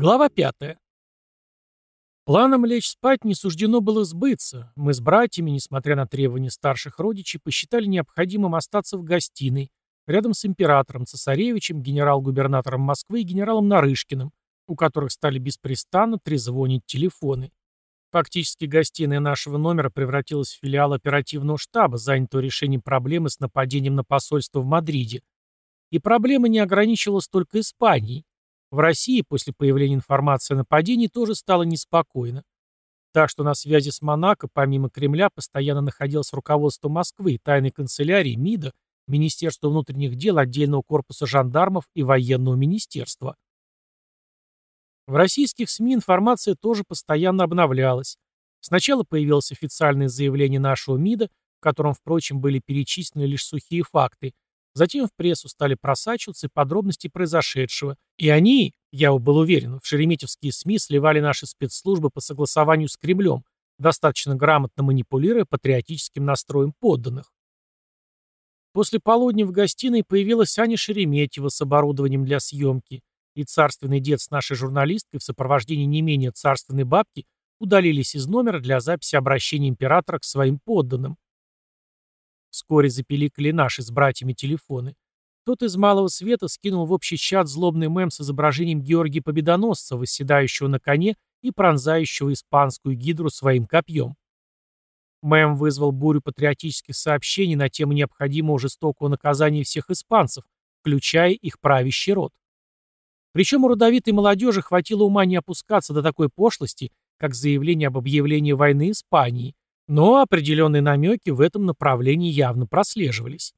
Глава 5. Планом лечь спать не суждено было сбыться. Мы с братьями, несмотря на требования старших родичей, посчитали необходимым остаться в гостиной, рядом с императором, цесаревичем, генерал-губернатором Москвы и генералом Нарышкиным, у которых стали беспрестанно трезвонить телефоны. Фактически гостиная нашего номера превратилась в филиал оперативного штаба, занятого решением проблемы с нападением на посольство в Мадриде. И проблема не ограничивалась только Испанией. В России после появления информации о нападении тоже стало неспокойно. Так что на связи с Монако, помимо Кремля, постоянно находилось руководство Москвы, тайной канцелярии, МИДа, Министерства внутренних дел, отдельного корпуса жандармов и военного министерства. В российских СМИ информация тоже постоянно обновлялась. Сначала появилось официальное заявление нашего МИДа, в котором, впрочем, были перечислены лишь сухие факты, Затем в прессу стали просачиваться подробности произошедшего, и они, я был уверен, в шереметьевские СМИ сливали наши спецслужбы по согласованию с Кремлем, достаточно грамотно манипулируя патриотическим настроем подданных. После полудня в гостиной появилась Аня Шереметьева с оборудованием для съемки, и царственный дед с нашей журналисткой в сопровождении не менее царственной бабки удалились из номера для записи обращения императора к своим подданным. Вскоре запиликали наши с братьями телефоны. Тот из малого света скинул в общий чат злобный мем с изображением Георгия Победоносца, восседающего на коне и пронзающего испанскую гидру своим копьем. Мем вызвал бурю патриотических сообщений на тему необходимого жестокого наказания всех испанцев, включая их правящий род. Причем у родовитой молодежи хватило ума не опускаться до такой пошлости, как заявление об объявлении войны Испании, но определенные намеки в этом направлении явно прослеживались.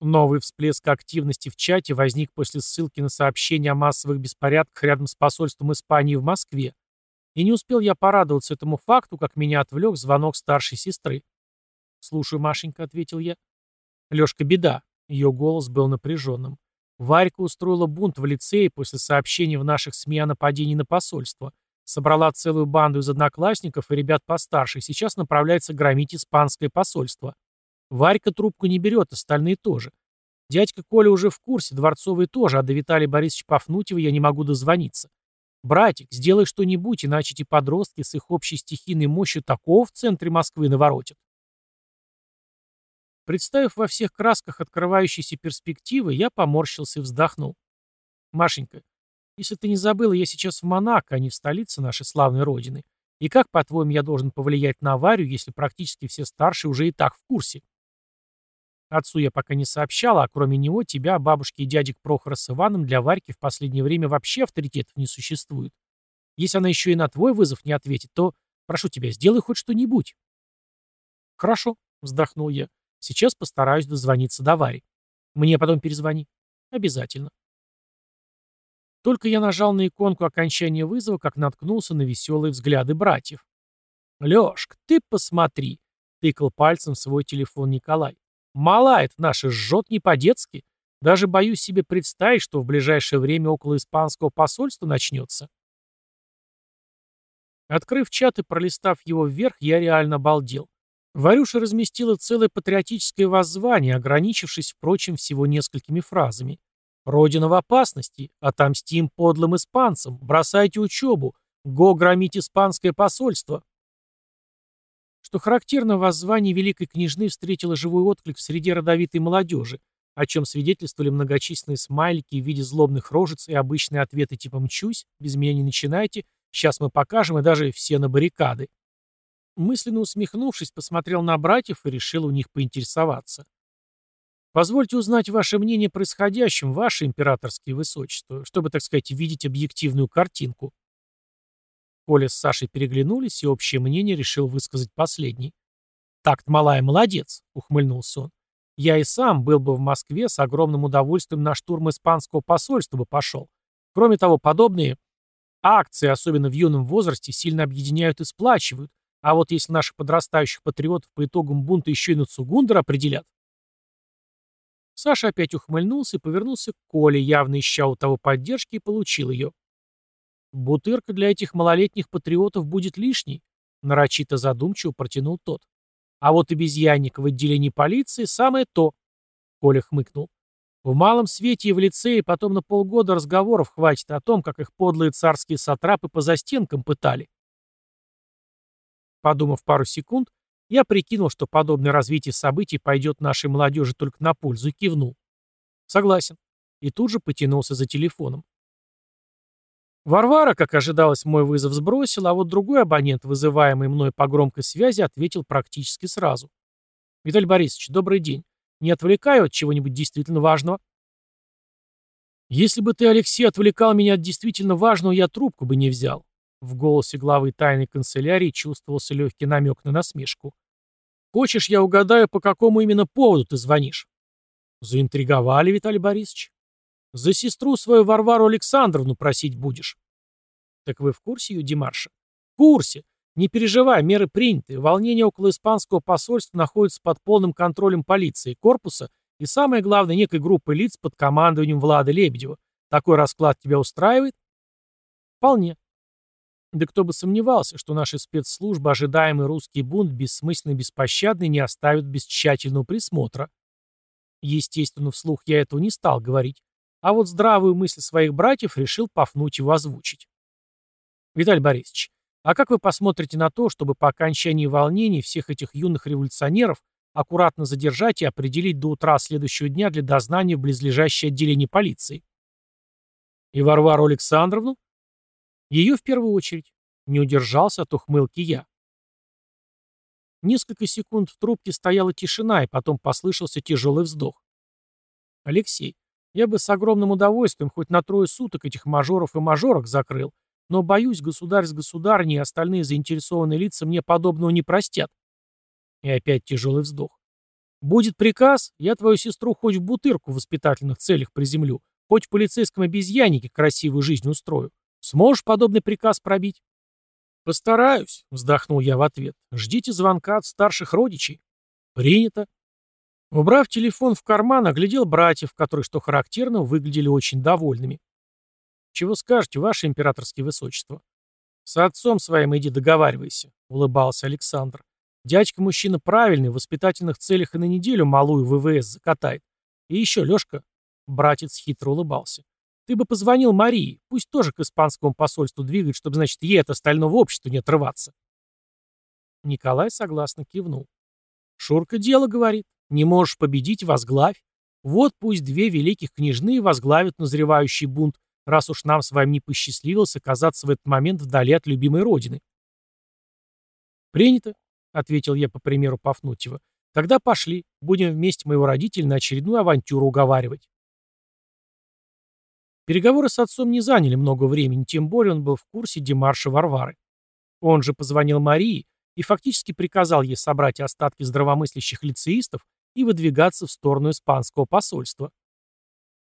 Новый всплеск активности в чате возник после ссылки на сообщение о массовых беспорядках рядом с посольством Испании в Москве. И не успел я порадоваться этому факту, как меня отвлек звонок старшей сестры. «Слушаю, Машенька», — ответил я. Лёшка беда. Ее голос был напряженным. Варька устроила бунт в лицее после сообщения в наших СМИ о нападении на посольство. Собрала целую банду из одноклассников и ребят постарше, и сейчас направляется громить испанское посольство. Варька трубку не берет, остальные тоже. Дядька Коля уже в курсе, Дворцовый тоже, а до Виталия Борисовича Пафнутьева я не могу дозвониться. Братик, сделай что-нибудь, иначе эти подростки с их общей стихийной мощью такого в центре Москвы наворотят. Представив во всех красках открывающиеся перспективы, я поморщился и вздохнул. Машенька, если ты не забыла, я сейчас в Монако, а не в столице нашей славной родины. И как, по-твоему, я должен повлиять на аварию, если практически все старшие уже и так в курсе? Отцу я пока не сообщала, а кроме него тебя, бабушки и дядек Прохора с Иваном для Варьки в последнее время вообще авторитетов не существует. Если она еще и на твой вызов не ответит, то, прошу тебя, сделай хоть что-нибудь. Хорошо, вздохнул я. Сейчас постараюсь дозвониться до Вари. Мне потом перезвони. Обязательно. Только я нажал на иконку окончания вызова, как наткнулся на веселые взгляды братьев. «Лёшка, ты посмотри!» — тыкал пальцем в свой телефон Николай. «Мала это наша, жжет не по-детски. Даже боюсь себе представить, что в ближайшее время около испанского посольства начнется». Открыв чат и пролистав его вверх, я реально обалдел. Варюша разместила целое патриотическое воззвание, ограничившись, впрочем, всего несколькими фразами. Родина в опасности. Отомстим подлым испанцам. Бросайте учебу. Го громить испанское посольство. Что характерно, воззвание великой княжны встретило живой отклик в среде родовитой молодежи, о чем свидетельствовали многочисленные смайлики в виде злобных рожиц и обычные ответы типа «мчусь», «без меня не начинайте», «сейчас мы покажем» и даже «все на баррикады». Мысленно усмехнувшись, посмотрел на братьев и решил у них поинтересоваться. Позвольте узнать ваше мнение о происходящем, ваше императорское высочество, чтобы, так сказать, видеть объективную картинку. Коля с Сашей переглянулись, и общее мнение решил высказать последний. «Так-то, малая, молодец», — ухмыльнулся он. «Я и сам был бы в Москве с огромным удовольствием на штурм испанского посольства бы пошел. Кроме того, подобные акции, особенно в юном возрасте, сильно объединяют и сплачивают. А вот если наших подрастающих патриотов по итогам бунта еще и на Цугундер определят, Саша опять ухмыльнулся и повернулся к Коле, явно ища у того поддержки, и получил ее. «Бутырка для этих малолетних патриотов будет лишней», — нарочито задумчиво протянул тот. «А вот обезьянник в отделении полиции — самое то», — Коля хмыкнул. В малом свете и в лицее потом на полгода разговоров хватит о том, как их подлые царские сатрапы по застенкам пытали. Подумав пару секунд, я прикинул, что подобное развитие событий пойдет нашей молодежи только на пользу, и кивнул. Согласен. И тут же потянулся за телефоном. Варвара, как ожидалось, мой вызов сбросил, а вот другой абонент, вызываемый мной по громкой связи, ответил практически сразу. «Виталий Борисович, добрый день. Не отвлекаю от чего-нибудь действительно важного?» «Если бы ты, Алексей, отвлекал меня от действительно важного, я трубку бы не взял». В голосе главы тайной канцелярии чувствовался легкий намек на насмешку. «Хочешь, я угадаю, по какому именно поводу ты звонишь?» «Заинтриговали, Виталий Борисович?» За сестру свою Варвару Александровну просить будешь. Так вы в курсе ее демарша? В курсе. Не переживай, меры приняты. Волнение около испанского посольства находится под полным контролем полиции, корпуса и, самое главное, некой группы лиц под командованием Влада Лебедева. Такой расклад тебя устраивает? Вполне. Да кто бы сомневался, что наши спецслужбы ожидаемый русский бунт бессмысленно и беспощадный не оставят без тщательного присмотра. Естественно, вслух я этого не стал говорить. А вот здравую мысль своих братьев решил Пафнутьеву озвучить. Виталий Борисович, а как вы посмотрите на то, чтобы по окончании волнений всех этих юных революционеров аккуратно задержать и определить до утра следующего дня для дознания в близлежащее отделение полиции? И Варвару Александровну? Ее в первую очередь. Не удержался от ухмылки я. Несколько секунд в трубке стояла тишина, и потом послышался тяжелый вздох. Алексей, я бы с огромным удовольствием хоть на трое суток этих мажоров и мажорок закрыл, но, боюсь, государь с государней и остальные заинтересованные лица мне подобного не простят. И опять тяжелый вздох. Будет приказ, я твою сестру хоть в бутырку в воспитательных целях приземлю, хоть в полицейском обезьяннике красивую жизнь устрою. Сможешь подобный приказ пробить? Постараюсь, вздохнул я в ответ. Ждите звонка от старших родичей. Принято. Убрав телефон в карман, оглядел братьев, которые, что характерно, выглядели очень довольными. «Чего скажете, ваше императорское высочество?» «С отцом своим иди договаривайся», — улыбался Александр. «Дядька мужчина правильный, в воспитательных целях и на неделю малую ВВС закатает. И еще, Лешка...» Братец хитро улыбался. «Ты бы позвонил Марии, пусть тоже к испанскому посольству двигает, чтобы, значит, ей от остального общества не отрываться». Николай согласно кивнул. «Шурка дело, — говорит. Не можешь победить, возглавь. Вот пусть две великих княжны возглавят назревающий бунт, раз уж нам с вами не посчастливилось оказаться в этот момент вдали от любимой родины. «Принято», — ответил я по примеру Пафнутьева. «Тогда пошли, будем вместе моего родителя на очередную авантюру уговаривать». Переговоры с отцом не заняли много времени, тем более он был в курсе демарша Варвары. Он же позвонил Марии и фактически приказал ей собрать остатки здравомыслящих лицеистов и выдвигаться в сторону испанского посольства.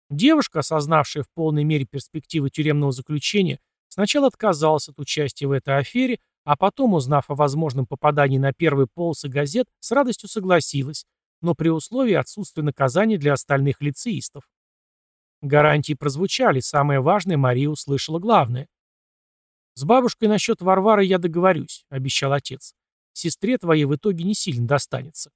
Девушка, осознавшая в полной мере перспективы тюремного заключения, сначала отказалась от участия в этой афере, а потом, узнав о возможном попадании на первые полосы газет, с радостью согласилась, но при условии отсутствия наказания для остальных лицеистов. Гарантии прозвучали, самое важное Мария услышала главное. «С бабушкой насчет Варвары я договорюсь», — обещал отец. «Сестре твоей в итоге не сильно достанется».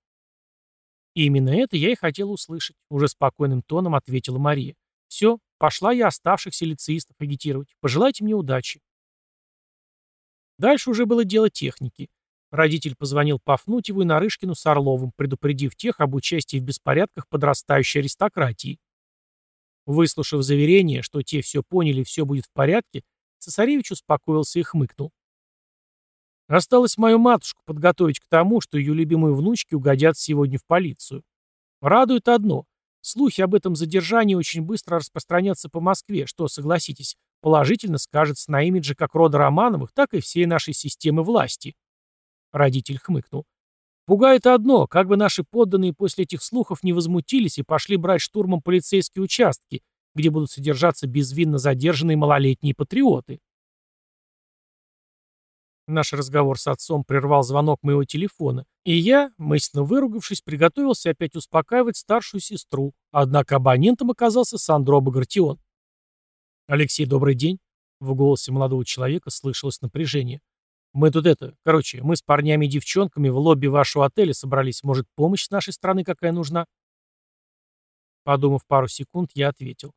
И именно это я и хотел услышать, уже спокойным тоном ответила Мария. Все, пошла я оставшихся лицеистов агитировать. Пожелайте мне удачи. Дальше уже было дело техники. Родитель позвонил Пафнутьеву и Нарышкину с Орловым, предупредив тех об участии в беспорядках подрастающей аристократии. Выслушав заверение, что те все поняли и все будет в порядке, цесаревич успокоился и хмыкнул. Осталось мою матушку подготовить к тому, что ее любимые внучки угодят сегодня в полицию. Радует одно. Слухи об этом задержании очень быстро распространятся по Москве, что, согласитесь, положительно скажется на имидже как рода Романовых, так и всей нашей системы власти. Родитель хмыкнул. Пугает одно, как бы наши подданные после этих слухов не возмутились и пошли брать штурмом полицейские участки, где будут содержаться безвинно задержанные малолетние патриоты. Наш разговор с отцом прервал звонок моего телефона, и я, мысленно выругавшись, приготовился опять успокаивать старшую сестру, однако абонентом оказался Сандро Багратион. «Алексей, добрый день!» В голосе молодого человека слышалось напряжение. «Мы тут это... Короче, мы с парнями и девчонками в лобби вашего отеля собрались. Может, помощь с нашей стороны какая нужна?» Подумав пару секунд, я ответил.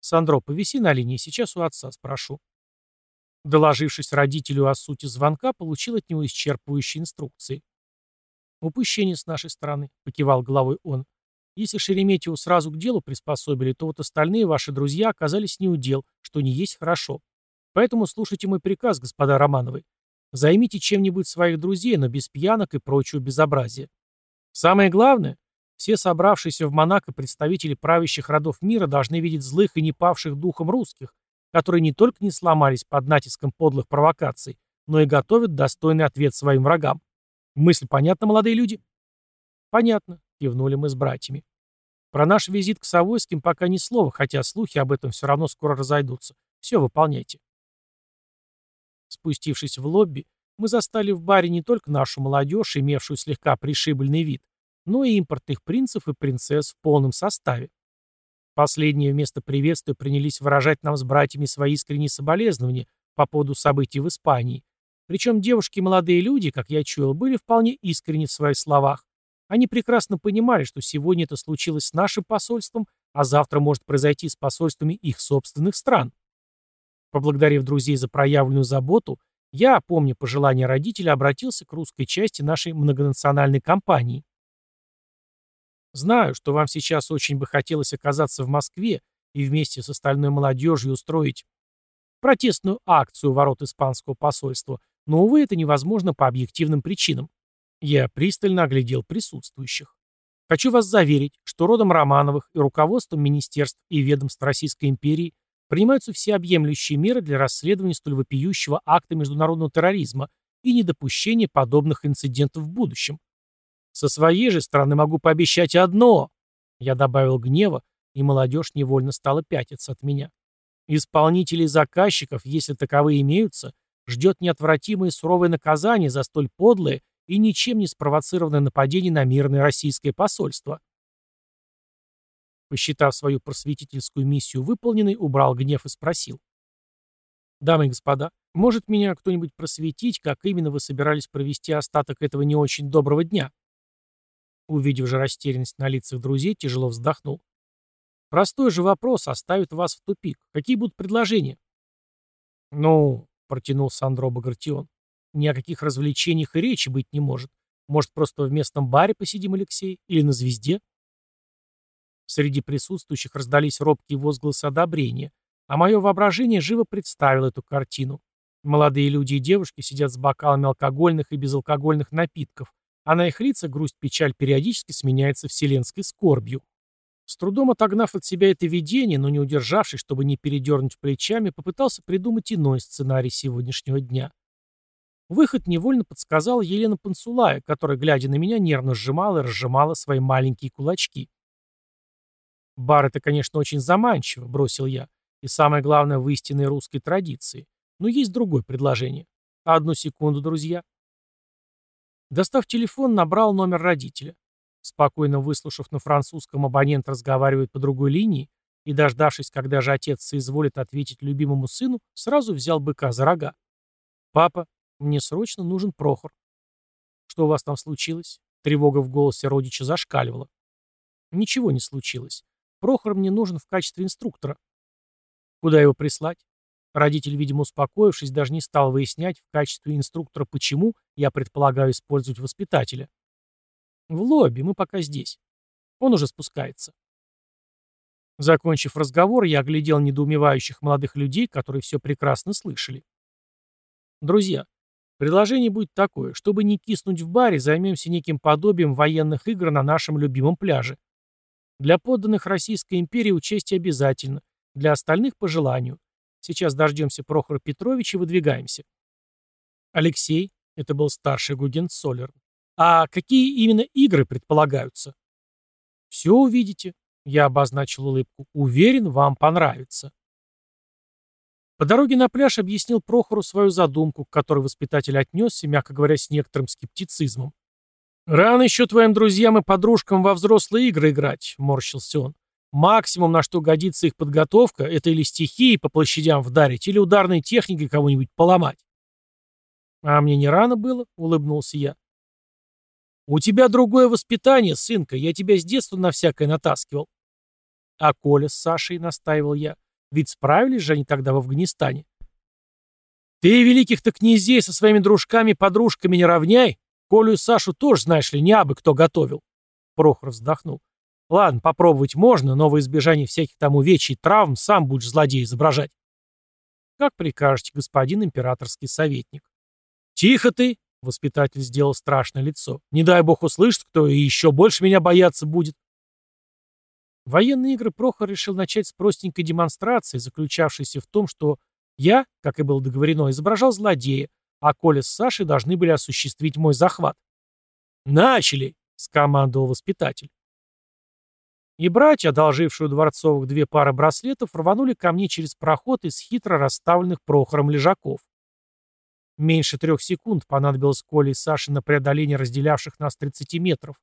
«Сандро, повиси на линии, сейчас у отца спрошу». Доложившись родителю о сути звонка, получил от него исчерпывающие инструкции. «Упущение с нашей стороны», — покивал головой он. «Если Шереметьеву сразу к делу приспособили, то вот остальные ваши друзья оказались не у дел, что не есть хорошо. Поэтому слушайте мой приказ, господа Романовы. Займите чем-нибудь своих друзей, но без пьянок и прочего безобразия. Самое главное, все собравшиеся в Монако представители правящих родов мира должны видеть злых и не павших духом русских, которые не только не сломались под натиском подлых провокаций, но и готовят достойный ответ своим врагам. Мысль понятна, молодые люди? Понятно, кивнули мы с братьями. Про наш визит к Савойским пока ни слова, хотя слухи об этом все равно скоро разойдутся. Все, выполняйте. Спустившись в лобби, мы застали в баре не только нашу молодежь, имевшую слегка пришибленный вид, но и импортных принцев и принцесс в полном составе. Последние вместо приветствия принялись выражать нам с братьями свои искренние соболезнования по поводу событий в Испании. Причем девушки и молодые люди, как я чуял, были вполне искренни в своих словах. Они прекрасно понимали, что сегодня это случилось с нашим посольством, а завтра может произойти с посольствами их собственных стран. Поблагодарив друзей за проявленную заботу, я, помня пожелания родителей, обратился к русской части нашей многонациональной компании. Знаю, что вам сейчас очень бы хотелось оказаться в Москве и вместе с остальной молодежью устроить протестную акцию ворот испанского посольства, но, увы, это невозможно по объективным причинам. Я пристально оглядел присутствующих. Хочу вас заверить, что родом Романовых и руководством министерств и ведомств Российской империи принимаются всеобъемлющие меры для расследования столь вопиющего акта международного терроризма и недопущения подобных инцидентов в будущем. Со своей же стороны могу пообещать одно. Я добавил гнева, и молодежь невольно стала пятиться от меня. Исполнителей заказчиков, если таковые имеются, ждет неотвратимое суровое наказание за столь подлое и ничем не спровоцированное нападение на мирное российское посольство. Посчитав свою просветительскую миссию выполненной, убрал гнев и спросил. «Дамы и господа, может меня кто-нибудь просветить, как именно вы собирались провести остаток этого не очень доброго дня?» Увидев же растерянность на лицах друзей, тяжело вздохнул. «Простой же вопрос оставит вас в тупик. Какие будут предложения?» «Ну», — протянул Сандро Багратион, — «ни о каких развлечениях и речи быть не может. Может, просто в местном баре посидим, Алексей? Или на звезде?» Среди присутствующих раздались робкие возгласы одобрения, а мое воображение живо представило эту картину. Молодые люди и девушки сидят с бокалами алкогольных и безалкогольных напитков, а на их лицах грусть-печаль периодически сменяется вселенской скорбью. С трудом отогнав от себя это видение, но не удержавшись, чтобы не передернуть плечами, попытался придумать иной сценарий сегодняшнего дня. Выход невольно подсказала Елена Пансулая, которая, глядя на меня, нервно сжимала и разжимала свои маленькие кулачки. «Бар — это, конечно, очень заманчиво», — бросил я. «И самое главное, в истинной русской традиции. Но есть другое предложение. Одну секунду, друзья». Достав телефон, набрал номер родителя. Спокойно выслушав на французском абонент разговаривает по другой линии и, дождавшись, когда же отец соизволит ответить любимому сыну, сразу взял быка за рога. «Папа, мне срочно нужен Прохор». «Что у вас там случилось?» Тревога в голосе родича зашкаливала. «Ничего не случилось. Прохор мне нужен в качестве инструктора. Куда его прислать? Родитель, видимо, успокоившись, даже не стал выяснять в качестве инструктора, почему я предполагаю использовать воспитателя. В лобби, мы пока здесь. Он уже спускается. Закончив разговор, я оглядел недоумевающих молодых людей, которые все прекрасно слышали. Друзья, предложение будет такое. Чтобы не киснуть в баре, займемся неким подобием военных игр на нашем любимом пляже. Для подданных Российской империи участие обязательно, для остальных по желанию. Сейчас дождемся Прохора Петровича и выдвигаемся. Алексей, это был старший Гуген Солер. А какие именно игры предполагаются? Все увидите. Я обозначил улыбку. Уверен, вам понравится. По дороге на пляж объяснил Прохору свою задумку, к которой воспитатель отнесся, мягко говоря, с некоторым скептицизмом. «Рано еще твоим друзьям и подружкам во взрослые игры играть», — морщился он. «Максимум, на что годится их подготовка, это или стихии по площадям вдарить, или ударной техникой кого-нибудь поломать». «А мне не рано было?» — улыбнулся я. «У тебя другое воспитание, сынка, я тебя с детства на всякое натаскивал». А Коля с Сашей, настаивал я. Ведь справились же они тогда в Афганистане. Ты великих-то князей со своими дружками-подружками не равняй. Колю и Сашу тоже, знаешь ли, не абы кто готовил. Прохор вздохнул. Ладно, попробовать можно, но во избежание всяких там увечий и травм сам будешь злодей изображать. Как прикажете, господин императорский советник. Тихо ты, воспитатель сделал страшное лицо. Не дай бог услышит кто и еще больше меня бояться будет. Военные игры Прохор решил начать с простенькой демонстрации, заключавшейся в том, что я, как и было договорено, изображал злодея, а Коля с Сашей должны были осуществить мой захват. «Начали!» — скомандовал воспитатель. И братья, одолжившие у Дворцовых две пары браслетов, рванули ко мне через проход из хитро расставленных Прохором лежаков. Меньше трех секунд понадобилось Коле и Саше на преодоление разделявших нас 30 метров.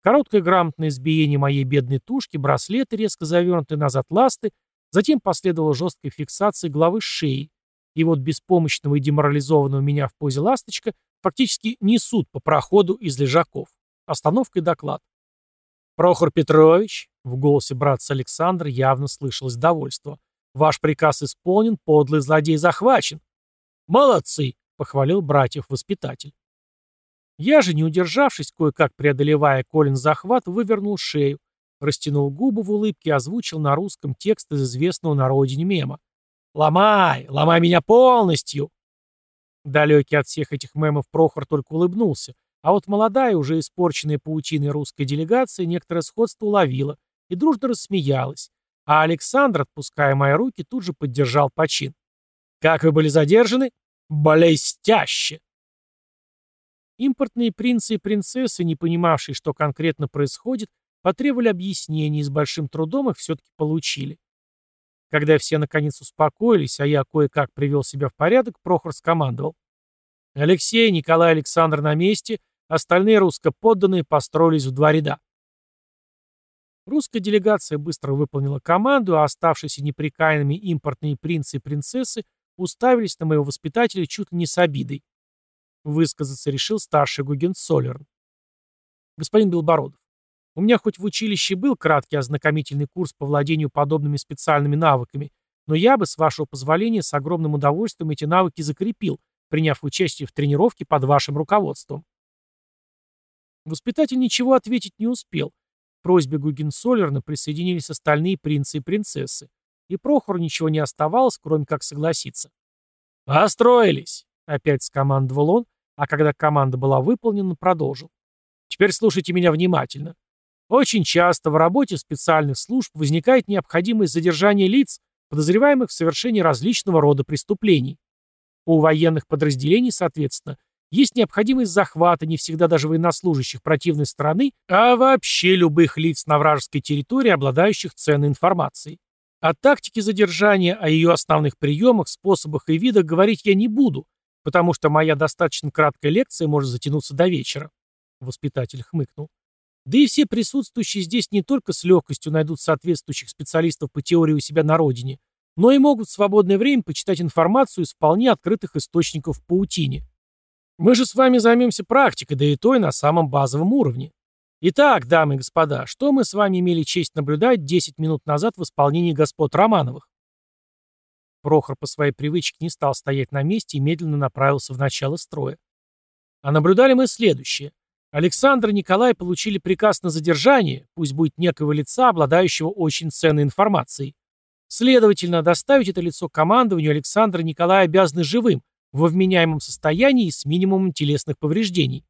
Короткое грамотное избиение моей бедной тушки, браслеты, резко завернутые назад ласты, затем последовала жесткая фиксация головы шеей. И вот беспомощного и деморализованного меня в позе ласточка фактически несут по проходу из лежаков. Остановка и доклад. «Прохор Петрович», — в голосе братца Александра явно слышалось довольство, «ваш приказ исполнен, подлый злодей захвачен». «Молодцы», — похвалил братьев воспитатель. Я же, не удержавшись, кое-как преодолевая Колин захват, вывернул шею, растянул губы в улыбке и озвучил на русском текст из известного на родине мема. «Ломай! Ломай меня полностью!» Далекий от всех этих мемов Прохор только улыбнулся, а вот молодая, уже испорченная паутиной русская делегация некоторое сходство уловила и дружно рассмеялась, а Александр, отпуская мои руки, тут же поддержал почин. «Как вы были задержаны?» «Блестяще!» Импортные принцы и принцессы, не понимавшие, что конкретно происходит, потребовали объяснений и с большим трудом их все-таки получили. Когда все наконец успокоились, а я кое-как привел себя в порядок, Прохор скомандовал. «Алексей, Николай, Александр на месте, Остальные русско-подданные построились в два ряда. Русская делегация быстро выполнила команду, а оставшиеся неприкаянными импортные принцы и принцессы уставились на моего воспитателя чуть ли не с обидой. Высказаться решил старший Гугенцоллерн. Господин Белбородов, у меня хоть в училище был краткий ознакомительный курс по владению подобными специальными навыками, но я бы, с вашего позволения, с огромным удовольствием эти навыки закрепил, приняв участие в тренировке под вашим руководством. Воспитатель ничего ответить не успел. К просьбе Гугенсолерна присоединились остальные принцы и принцессы. И Прохору ничего не оставалось, кроме как согласиться. «Построились!» — опять скомандовал он, а когда команда была выполнена, продолжил. «Теперь слушайте меня внимательно. Очень часто в работе специальных служб возникает необходимость задержания лиц, подозреваемых в совершении различного рода преступлений. У военных подразделений, соответственно, есть необходимость захвата не всегда даже военнослужащих противной стороны, а вообще любых лиц на вражеской территории, обладающих ценной информацией. О тактике задержания, о ее основных приемах, способах и видах говорить я не буду, потому что моя достаточно краткая лекция может затянуться до вечера. Воспитатель хмыкнул. Да и все присутствующие здесь не только с легкостью найдут соответствующих специалистов по теории у себя на родине, но и могут в свободное время почитать информацию из вполне открытых источников в паутине. Мы же с вами займемся практикой, да и той на самом базовом уровне. Итак, дамы и господа, что мы с вами имели честь наблюдать 10 минут назад в исполнении господ Романовых? Прохор по своей привычке не стал стоять на месте и медленно направился в начало строя. А наблюдали мы следующее. Александр и Николай получили приказ на задержание, пусть будет некого лица, обладающего очень ценной информацией. Следовательно, доставить это лицо командованию Александра и Николая обязаны живым, во вменяемом состоянии и с минимумом телесных повреждений.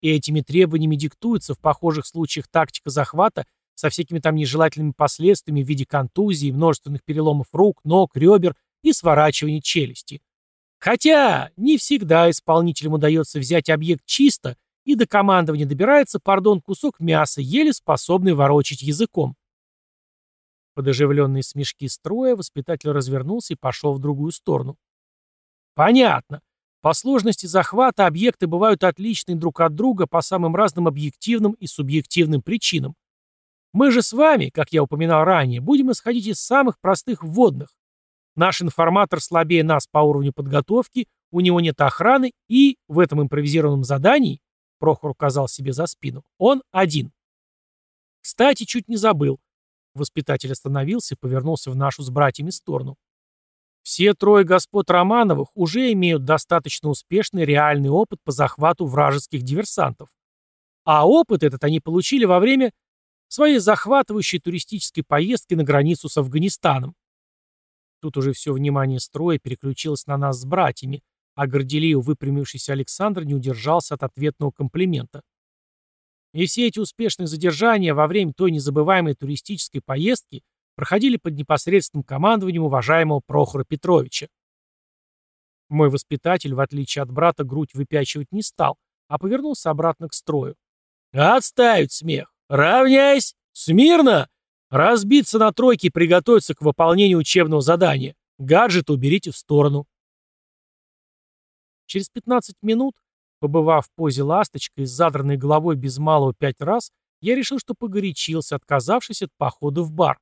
И этими требованиями диктуется в похожих случаях тактика захвата со всякими там нежелательными последствиями в виде контузии, множественных переломов рук, ног, ребер и сворачивания челюсти. Хотя не всегда исполнителям удается взять объект чисто, и до командования добирается, пардон, кусок мяса, еле способный ворочить языком. Под оживленные смешки строя воспитатель развернулся и пошел в другую сторону. Понятно. По сложности захвата объекты бывают отличны друг от друга по самым разным объективным и субъективным причинам. Мы же с вами, как я упоминал ранее, будем исходить из самых простых вводных. Наш информатор слабее нас по уровню подготовки, у него нет охраны и в этом импровизированном задании, Прохор указал себе за спину, он один. Кстати, чуть не забыл. Воспитатель остановился и повернулся в нашу с братьями сторону. Все трое господ Романовых уже имеют достаточно успешный реальный опыт по захвату вражеских диверсантов. А опыт этот они получили во время своей захватывающей туристической поездки на границу с Афганистаном. Тут уже все внимание строя переключилось на нас с братьями, а горделиев выпрямившийся Александр не удержался от ответного комплимента. И все эти успешные задержания во время той незабываемой туристической поездки проходили под непосредственным командованием уважаемого Прохора Петровича. Мой воспитатель, в отличие от брата, грудь выпячивать не стал, а повернулся обратно к строю. «Отставить смех! Равняйсь! Смирно! Разбиться на тройке и приготовиться к выполнению учебного задания. Гаджеты уберите в сторону». Через 15 минут, побывав в позе ласточка и с задранной головой без малого пять раз, я решил, что погорячился, отказавшись от похода в бар.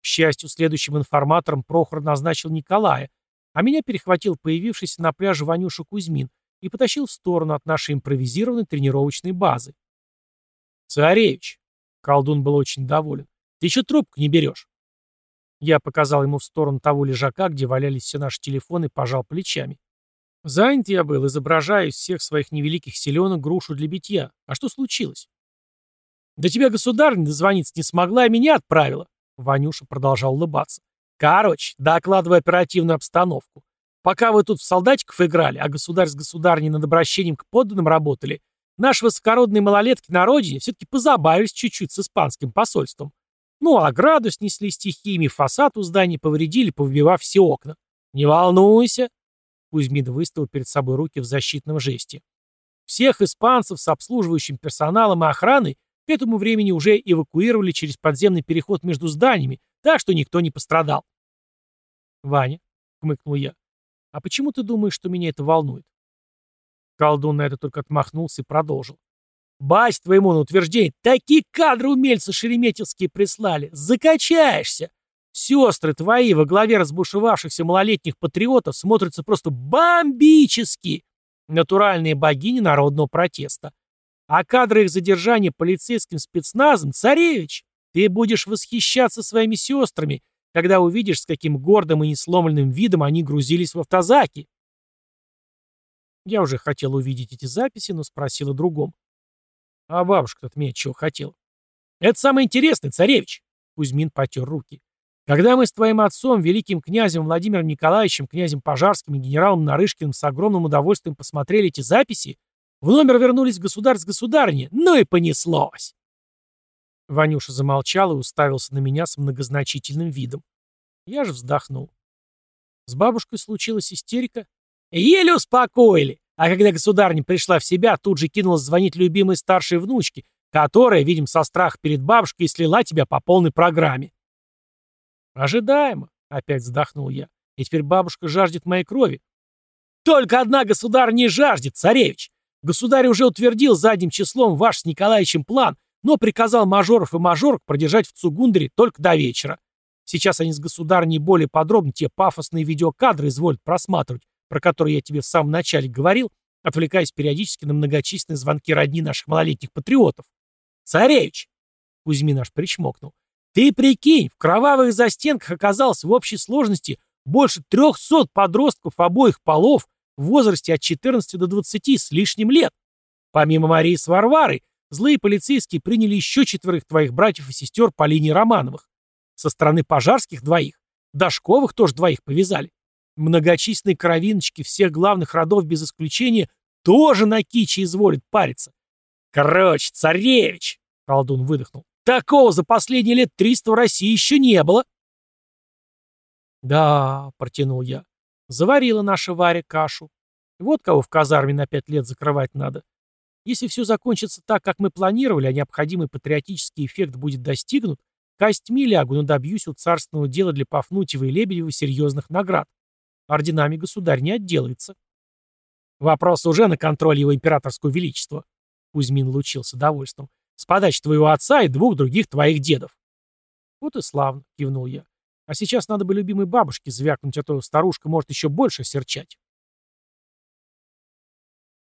К счастью, следующим информатором Прохор назначил Николая, а меня перехватил появившийся на пляже Ванюша Кузьмин и потащил в сторону от нашей импровизированной тренировочной базы. «Царевич!» — колдун был очень доволен. «Ты еще трубку не берешь?» Я показал ему в сторону того лежака, где валялись все наши телефоны, пожал плечами. Занят я был, изображая из всех своих невеликих селенок грушу для битья. А что случилось? Да тебя государня дозвониться не смогла, и меня отправила. Ванюша продолжал улыбаться. Короче, докладывай оперативную обстановку. Пока вы тут в солдатиков играли, а государь с государней над обращением к подданным работали, наши высокородные малолетки на родине все-таки позабавились чуть-чуть с испанским посольством. Ну, а градус снесли стихиями, фасад у здания повредили, повыбивав все окна. Не волнуйся. Кузьмин выставил перед собой руки в защитном жесте. Всех испанцев с обслуживающим персоналом и охраной к этому времени уже эвакуировали через подземный переход между зданиями, так что никто не пострадал. «Ваня», — хмыкнул я, — «а почему ты думаешь, что меня это волнует?» Колдун на это только отмахнулся и продолжил. «Бась твоему на утверждение, такие кадры умельцы шереметьевские прислали, закачаешься! Сестры твои во главе разбушевавшихся малолетних патриотов смотрятся просто бомбически! Натуральные богини народного протеста. А кадры их задержания полицейским спецназом, царевич, ты будешь восхищаться своими сестрами, когда увидишь, с каким гордым и несломленным видом они грузились в автозаки. Я уже хотел увидеть эти записи, но спросил о другом. А бабушка от меня чего хотела? Это самое интересное, царевич. Кузьмин потер руки. Когда мы с твоим отцом, великим князем Владимиром Николаевичем, князем Пожарским и генералом Нарышкиным с огромным удовольствием посмотрели эти записи, в номер вернулись государь с государыней, ну и понеслось. Ванюша замолчал и уставился на меня с многозначительным видом. Я же вздохнул. С бабушкой случилась истерика. Еле успокоили. А когда государня пришла в себя, тут же кинулась звонить любимой старшей внучке, которая, видим, со страха перед бабушкой слила тебя по полной программе. Ожидаемо, опять вздохнул я. И теперь бабушка жаждет моей крови. Только одна государь не жаждет, царевич. Государь уже утвердил задним числом ваш с Николаевичем план, но приказал мажоров и мажорок продержать в Цугундере только до вечера. Сейчас они с государней более подробно те пафосные видеокадры изволят просматривать, про которые я тебе в самом начале говорил, отвлекаясь периодически на многочисленные звонки родни наших малолетних патриотов. «Царевич!» — Кузьмин аж причмокнул. «Ты прикинь, в кровавых застенках оказалось в общей сложности больше трехсот подростков обоих полов, в возрасте от 14 до 20 с лишним лет. Помимо Марии с Варварой, злые полицейские приняли еще четверых твоих братьев и сестер по линии Романовых. Со стороны пожарских двоих. Дашковых тоже двоих повязали. Многочисленные кровиночки всех главных родов без исключения тоже на киче изволят париться. Короче, царевич, колдун выдохнул, такого за последние лет триста в России еще не было. Да, протянул я. Заварила наша Варя кашу. Вот кого в казарме на пять лет закрывать надо. Если все закончится так, как мы планировали, а необходимый патриотический эффект будет достигнут, костьми лягу, но добьюсь у царственного дела для Пафнутьева и Лебедева серьезных наград. Орденами государь не отделается. Вопрос уже на контроль его императорского величества. Кузьмин лучился довольством. С подачи твоего отца и двух других твоих дедов. Вот и славно, кивнул я. А сейчас надо бы любимой бабушке звякнуть, а то старушка может еще больше серчать.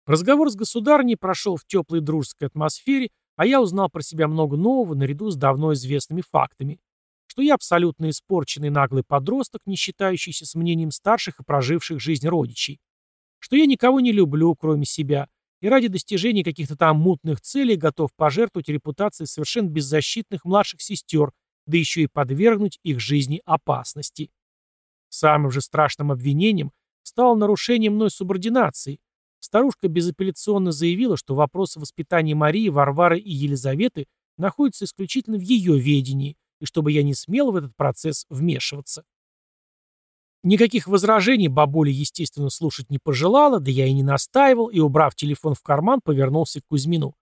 Разговор с государней прошел в теплой дружеской атмосфере, а я узнал про себя много нового наряду с давно известными фактами. что я абсолютно испорченный наглый подросток, не считающийся с мнением старших и проживших жизнь родичей, что я никого не люблю, кроме себя, и ради достижения каких-то там мутных целей готов пожертвовать репутацией совершенно беззащитных младших сестер, да еще и подвергнуть их жизни опасности. Самым же страшным обвинением стало нарушение мной субординации. Старушка безапелляционно заявила, что вопросы воспитания Марии, Варвары и Елизаветы находятся исключительно в ее ведении, и чтобы я не смел в этот процесс вмешиваться. Никаких возражений бабуля, естественно, слушать не пожелала, да я и не настаивал, и, убрав телефон в карман, повернулся к Кузьмину.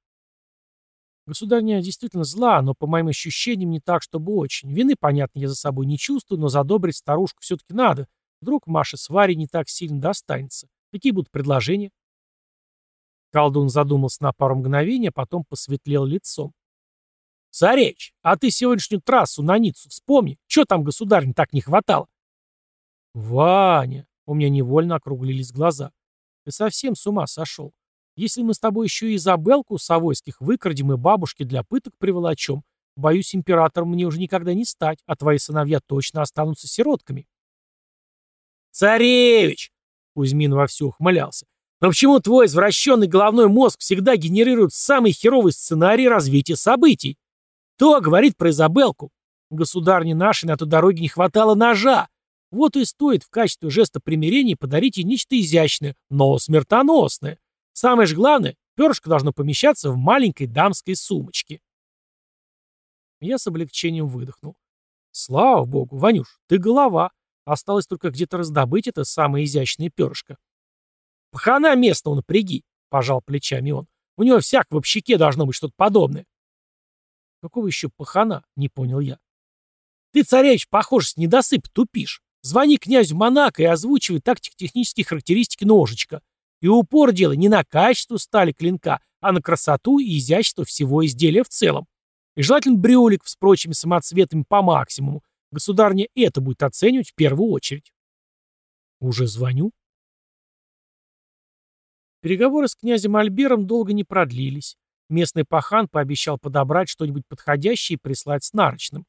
Государня действительно зла, но, по моим ощущениям, не так, чтобы очень. Вины, понятно, я за собой не чувствую, но задобрить старушку все-таки надо. Вдруг Маше с Варей не так сильно достанется. Какие будут предложения? Колдун задумался на пару мгновений, а потом посветлел лицом. «Царевич, а ты сегодняшнюю трассу на Ниццу вспомни. Чего там, государь, так не хватало?» «Ваня!» — у меня невольно округлились глаза. «Ты совсем с ума сошел. Если мы с тобой еще и Изабелку Савойских выкрадем и бабушки для пыток приволочем, боюсь, императором мне уже никогда не стать, а твои сыновья точно останутся сиротками». «Царевич!» — Кузьмин вовсю ухмылялся. «Но почему твой извращенный головной мозг всегда генерирует самый херовый сценарий развития событий? Кто говорит про Изабелку? Государне нашей на той дороге не хватало ножа, вот и стоит в качестве жеста примирения подарить ей нечто изящное, но смертоносное. Самое же главное, перышко должно помещаться в маленькой дамской сумочке. Я с облегчением выдохнул. Слава богу, Ванюш, ты голова. Осталось только где-то раздобыть это самое изящное перышко. Пахана местного напряги, пожал плечами он. У него всяк в общаке должно быть что-то подобное. Какого еще пахана? Не понял я. Ты, царевич, похож, с недосып тупишь. Звони князю Монако и озвучивай тактико-технические характеристики ножичка. И упор делай не на качество стали клинка, а на красоту и изящество всего изделия в целом. И желательно брюлик с прочими самоцветами по максимуму. Государня это будет оценивать в первую очередь. Уже звоню. Переговоры с князем Альбером долго не продлились. Местный пахан пообещал подобрать что-нибудь подходящее и прислать с нарочным.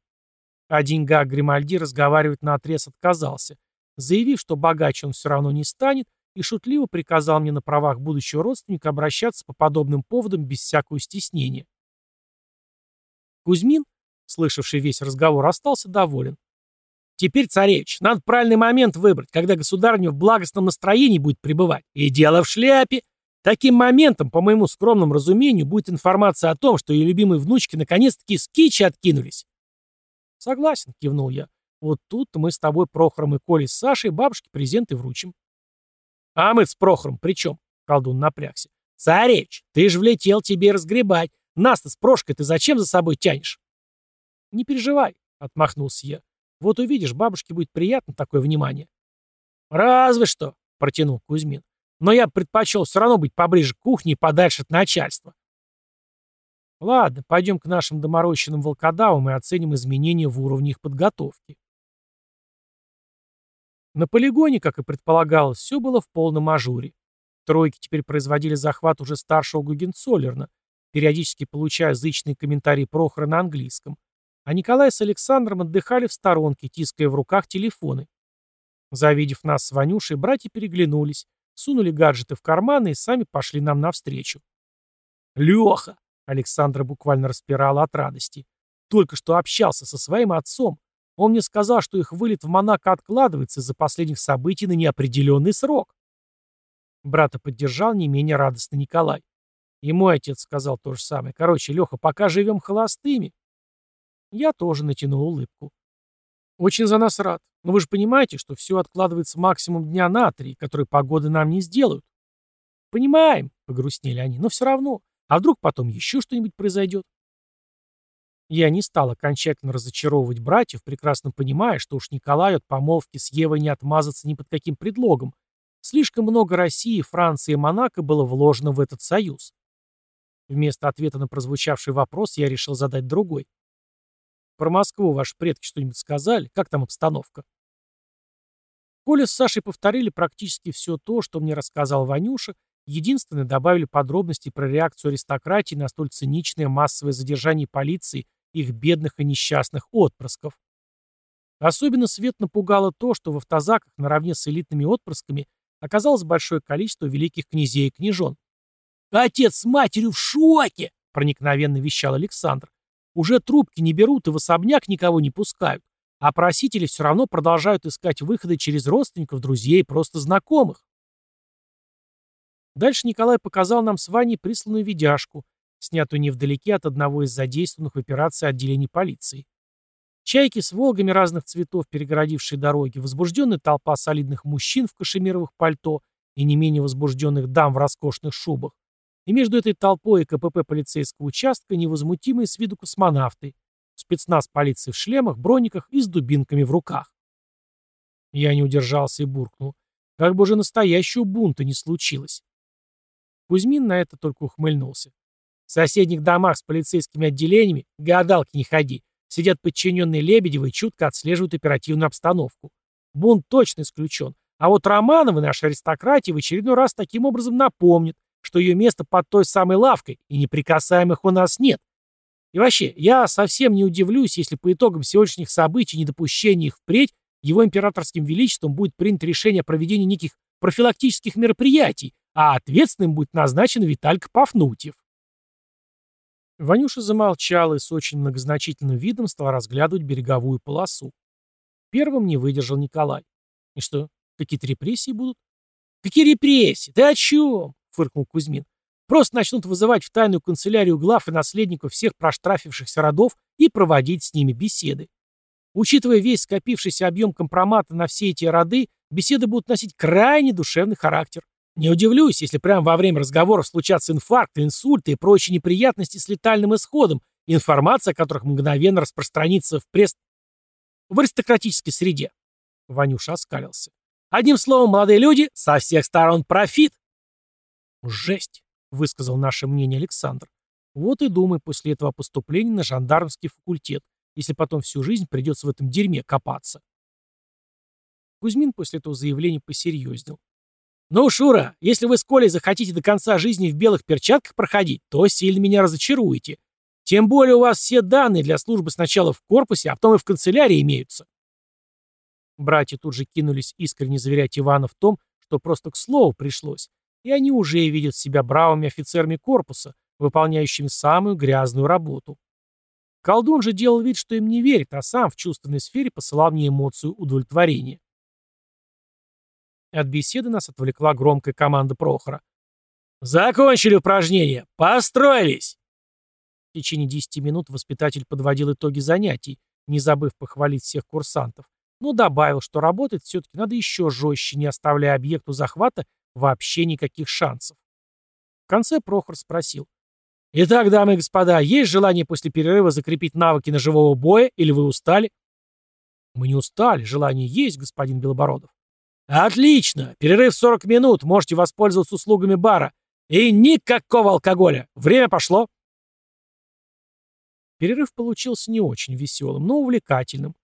О деньгах Гримальди разговаривать наотрез отказался, заявив, что богаче он все равно не станет, и шутливо приказал мне на правах будущего родственника обращаться по подобным поводам без всякого стеснения. Кузьмин, слышавший весь разговор, остался доволен. «Теперь, царевич, надо правильный момент выбрать, когда государню в благостном настроении будет пребывать. И дело в шляпе. Таким моментом, по моему скромному разумению, будет информация о том, что ее любимые внучки наконец-таки с кичи откинулись. «Согласен», — кивнул я. «Вот тут мы с тобой, Прохором и Колей с Сашей бабушке презенты вручим». «А мы с Прохором при чем?» — колдун напрягся. «Царевич, ты же влетел тебе разгребать. Нас-то с Прошкой ты зачем за собой тянешь?» «Не переживай», — отмахнулся я. «Вот увидишь, бабушке будет приятно такое внимание». «Разве что», — протянул Кузьмин. «Но я предпочел все равно быть поближе к кухне и подальше от начальства». Ладно, пойдем к нашим доморощенным волкодавам и оценим изменения в уровне их подготовки. На полигоне, как и предполагалось, все было в полном ажуре. Тройки теперь производили захват уже старшего Гугенцоллерна, периодически получая зычные комментарии Прохора на английском. А Николай с Александром отдыхали в сторонке, тиская в руках телефоны. Завидев нас с Ванюшей, братья переглянулись, сунули гаджеты в карманы и сами пошли нам навстречу. «Леха!» Александра буквально распирала от радости. Только что общался со своим отцом. Он мне сказал, что их вылет в Монако откладывается из-за последних событий на неопределенный срок. Брата поддержал не менее радостный Николай. И мой отец сказал то же самое. Короче, Леха, пока живем холостыми. Я тоже натянул улыбку. Очень за нас рад. Но вы же понимаете, что все откладывается максимум дня на три, которые погоды нам не сделают. Понимаем, погрустнели они, но все равно. А вдруг потом еще что-нибудь произойдет? Я не стал окончательно разочаровывать братьев, прекрасно понимая, что уж Николаю от помолвки с Евой не отмазаться ни под каким предлогом. Слишком много России, Франции и Монако было вложено в этот союз. Вместо ответа на прозвучавший вопрос я решил задать другой. Про Москву ваши предки что-нибудь сказали? Как там обстановка? Коля с Сашей повторили практически все то, что мне рассказал Ванюша, Единственное, добавили подробности про реакцию аристократии на столь циничное массовое задержание полиции их бедных и несчастных отпрысков. Особенно Свет напугало то, что в автозаках наравне с элитными отпрысками оказалось большое количество великих князей и княжон. «Отец с матерью в шоке!» — проникновенно вещал Александр. «Уже трубки не берут и в особняк никого не пускают, а просители все равно продолжают искать выходы через родственников, друзей и просто знакомых». Дальше Николай показал нам с Ваней присланную видяшку, снятую невдалеке от одного из задействованных в операции отделений полиции. Чайки с «Волгами» разных цветов, перегородившие дороги, возбужденная толпа солидных мужчин в кашемировых пальто и не менее возбужденных дам в роскошных шубах. И между этой толпой и КПП полицейского участка невозмутимые с виду космонавты, спецназ полиции в шлемах, брониках и с дубинками в руках. Я не удержался и буркнул. Как бы уже настоящего бунта не случилось. Кузьмин на это только ухмыльнулся. В соседних домах с полицейскими отделениями гадалки не ходи. Сидят подчиненные Лебедева и чутко отслеживают оперативную обстановку. Бунт точно исключен. А вот Романовы, наши аристократии, в очередной раз таким образом напомнят, что ее место под той самой лавкой, и неприкасаемых у нас нет. И вообще, я совсем не удивлюсь, если по итогам сегодняшних событий, недопущения их впредь, его императорским величеством будет принято решение о проведении неких профилактических мероприятий, а ответственным будет назначен Виталька Пафнутьев. Ванюша замолчал и с очень многозначительным видом стал разглядывать береговую полосу. Первым не выдержал Николай. И что, какие-то репрессии будут? Какие репрессии? Ты о чем? Фыркнул Кузьмин. Просто начнут вызывать в тайную канцелярию глав и наследников всех проштрафившихся родов и проводить с ними беседы. Учитывая весь скопившийся объем компромата на все эти роды, беседы будут носить крайне душевный характер. Не удивлюсь, если прямо во время разговоров случатся инфаркты, инсульты и прочие неприятности с летальным исходом, информация о которых мгновенно распространится в пресс... в аристократической среде. Ванюша оскалился. Одним словом, молодые люди, со всех сторон профит. Жесть, высказал наше мнение Александр. Вот и думай после этого поступления на жандармский факультет, если потом всю жизнь придется в этом дерьме копаться. Кузьмин после этого заявления посерьезнел. «Ну, Шура, если вы с Колей захотите до конца жизни в белых перчатках проходить, то сильно меня разочаруете. Тем более у вас все данные для службы сначала в корпусе, а потом и в канцелярии имеются». Братья тут же кинулись искренне заверять Ивана в том, что просто к слову пришлось, и они уже видят себя бравыми офицерами корпуса, выполняющими самую грязную работу. Колдун же делал вид, что им не верит, а сам в чувственной сфере посылал мне эмоцию удовлетворения. От беседы нас отвлекла громкая команда Прохора. «Закончили упражнение! Построились!» В течение десяти минут воспитатель подводил итоги занятий, не забыв похвалить всех курсантов, но добавил, что работать все-таки надо еще жестче, не оставляя объекту захвата вообще никаких шансов. В конце Прохор спросил. «Итак, дамы и господа, есть желание после перерыва закрепить навыки ножевого боя, или вы устали?» «Мы не устали, желание есть, господин Белобородов». «Отлично! Перерыв 40 минут, можете воспользоваться услугами бара. И никакого алкоголя! Время пошло!» Перерыв получился не очень веселым, но увлекательным.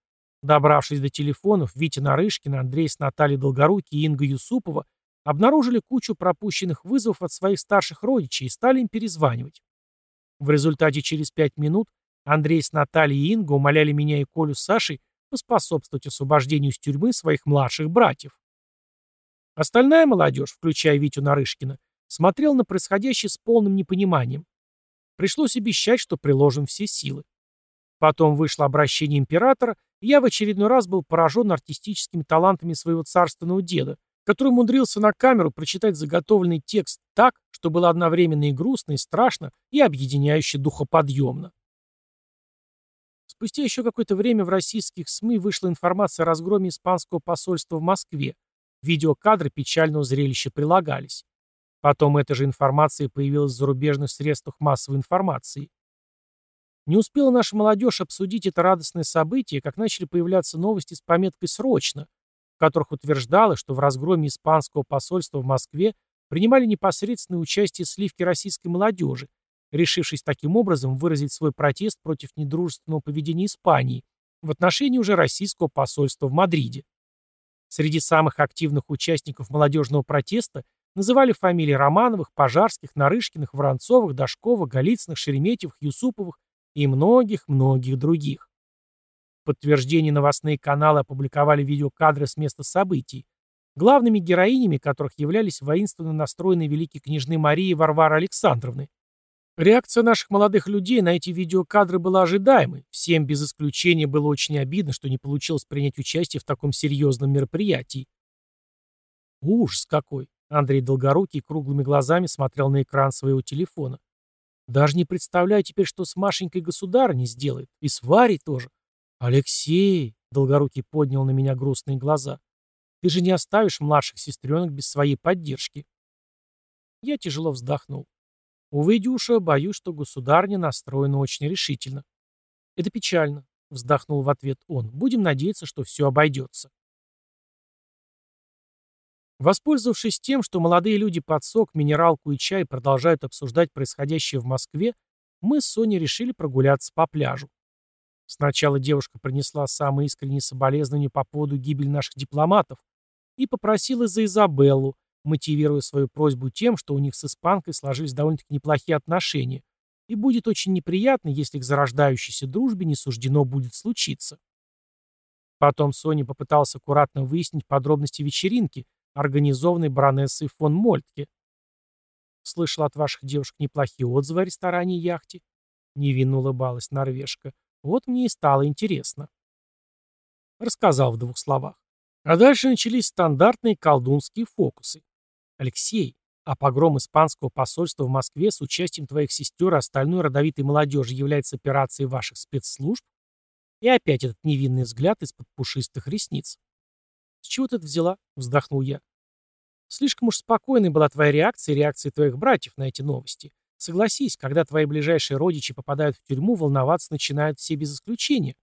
Добравшись до телефонов, Витя Нарышкин, Андрей с Натальей Долгоруки и Инга Юсупова обнаружили кучу пропущенных вызовов от своих старших родичей и стали им перезванивать. В результате через пять минут Андрей с Натальей и Инга умоляли меня и Колю с Сашей поспособствовать освобождению из тюрьмы своих младших братьев. Остальная молодежь, включая Витю Нарышкина, смотрела на происходящее с полным непониманием. Пришлось обещать, что приложим все силы. Потом вышло обращение императора, и я в очередной раз был поражен артистическими талантами своего царственного деда, который умудрился на камеру прочитать заготовленный текст так, что было одновременно и грустно, и страшно, и объединяюще духоподъемно. Спустя еще какое-то время в российских СМИ вышла информация о разгроме испанского посольства в Москве, Видеокадры печального зрелища прилагались. Потом эта же информация появилась в зарубежных средствах массовой информации. Не успела наша молодежь обсудить это радостное событие, как начали появляться новости с пометкой «Срочно», в которых утверждалось, что в разгроме испанского посольства в Москве принимали непосредственное участие сливки российской молодежи, решившись таким образом выразить свой протест против недружественного поведения Испании в отношении уже российского посольства в Мадриде. Среди самых активных участников молодежного протеста называли фамилии Романовых, Пожарских, Нарышкиных, Воронцовых, Дашковых, Голицыных, Шереметьевых, Юсуповых и многих-многих других. В подтверждение новостные каналы опубликовали видеокадры с места событий, главными героинями которых являлись воинственно настроенные великие княжны Марии и Варвара Александровны. Реакция наших молодых людей на эти видеокадры была ожидаемой. Всем без исключения было очень обидно, что не получилось принять участие в таком серьезном мероприятии. Ужас какой! Андрей Долгорукий круглыми глазами смотрел на экран своего телефона. Даже не представляю теперь, что с Машенькой государыней сделает. И с Варей тоже. Алексей! Долгорукий поднял на меня грустные глаза. Ты же не оставишь младших сестренок без своей поддержки. Я тяжело вздохнул. Увы, Дюша, боюсь, что государня настроена очень решительно. Это печально, вздохнул в ответ он. Будем надеяться, что все обойдется. Воспользовавшись тем, что молодые люди под сок, минералку и чай продолжают обсуждать происходящее в Москве, мы с Соней решили прогуляться по пляжу. Сначала девушка принесла самые искренние соболезнования по поводу гибели наших дипломатов и попросила за Изабеллу, мотивируя свою просьбу тем, что у них с испанкой сложились довольно-таки неплохие отношения, и будет очень неприятно, если к зарождающейся дружбе не суждено будет случиться. Потом Соня попытался аккуратно выяснить подробности вечеринки, организованной баронессой фон Мольтке. «Слышал от ваших девушек неплохие отзывы о ресторане и яхте?» Невинно улыбалась норвежка. «Вот мне и стало интересно». Рассказал в двух словах. А дальше начались стандартные колдунские фокусы. Алексей, а погром испанского посольства в Москве с участием твоих сестер и остальной родовитой молодежи является операцией ваших спецслужб? И опять этот невинный взгляд из-под пушистых ресниц. «С чего ты это взяла?» — вздохнул я. «Слишком уж спокойной была твоя реакция и реакция твоих братьев на эти новости. Согласись, когда твои ближайшие родичи попадают в тюрьму, волноваться начинают все без исключения».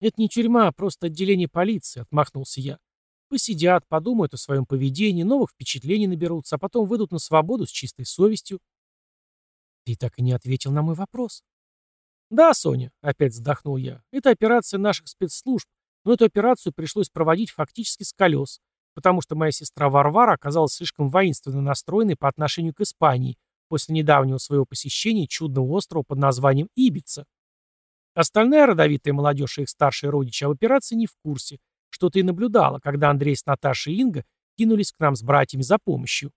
«Это не тюрьма, а просто отделение полиции», — отмахнулся я. Посидят, подумают о своем поведении, новых впечатлений наберутся, а потом выйдут на свободу с чистой совестью. Ты так и не ответил на мой вопрос. Да, Соня, опять вздохнул я, это операция наших спецслужб, но эту операцию пришлось проводить фактически с колес, потому что моя сестра Варвара оказалась слишком воинственно настроенной по отношению к Испании после недавнего своего посещения чудного острова под названием Ибица. Остальная родовитая молодежь и их старшие родичи об операции не в курсе, что ты наблюдала, когда Андрей с Наташей и Инга кинулись к нам с братьями за помощью.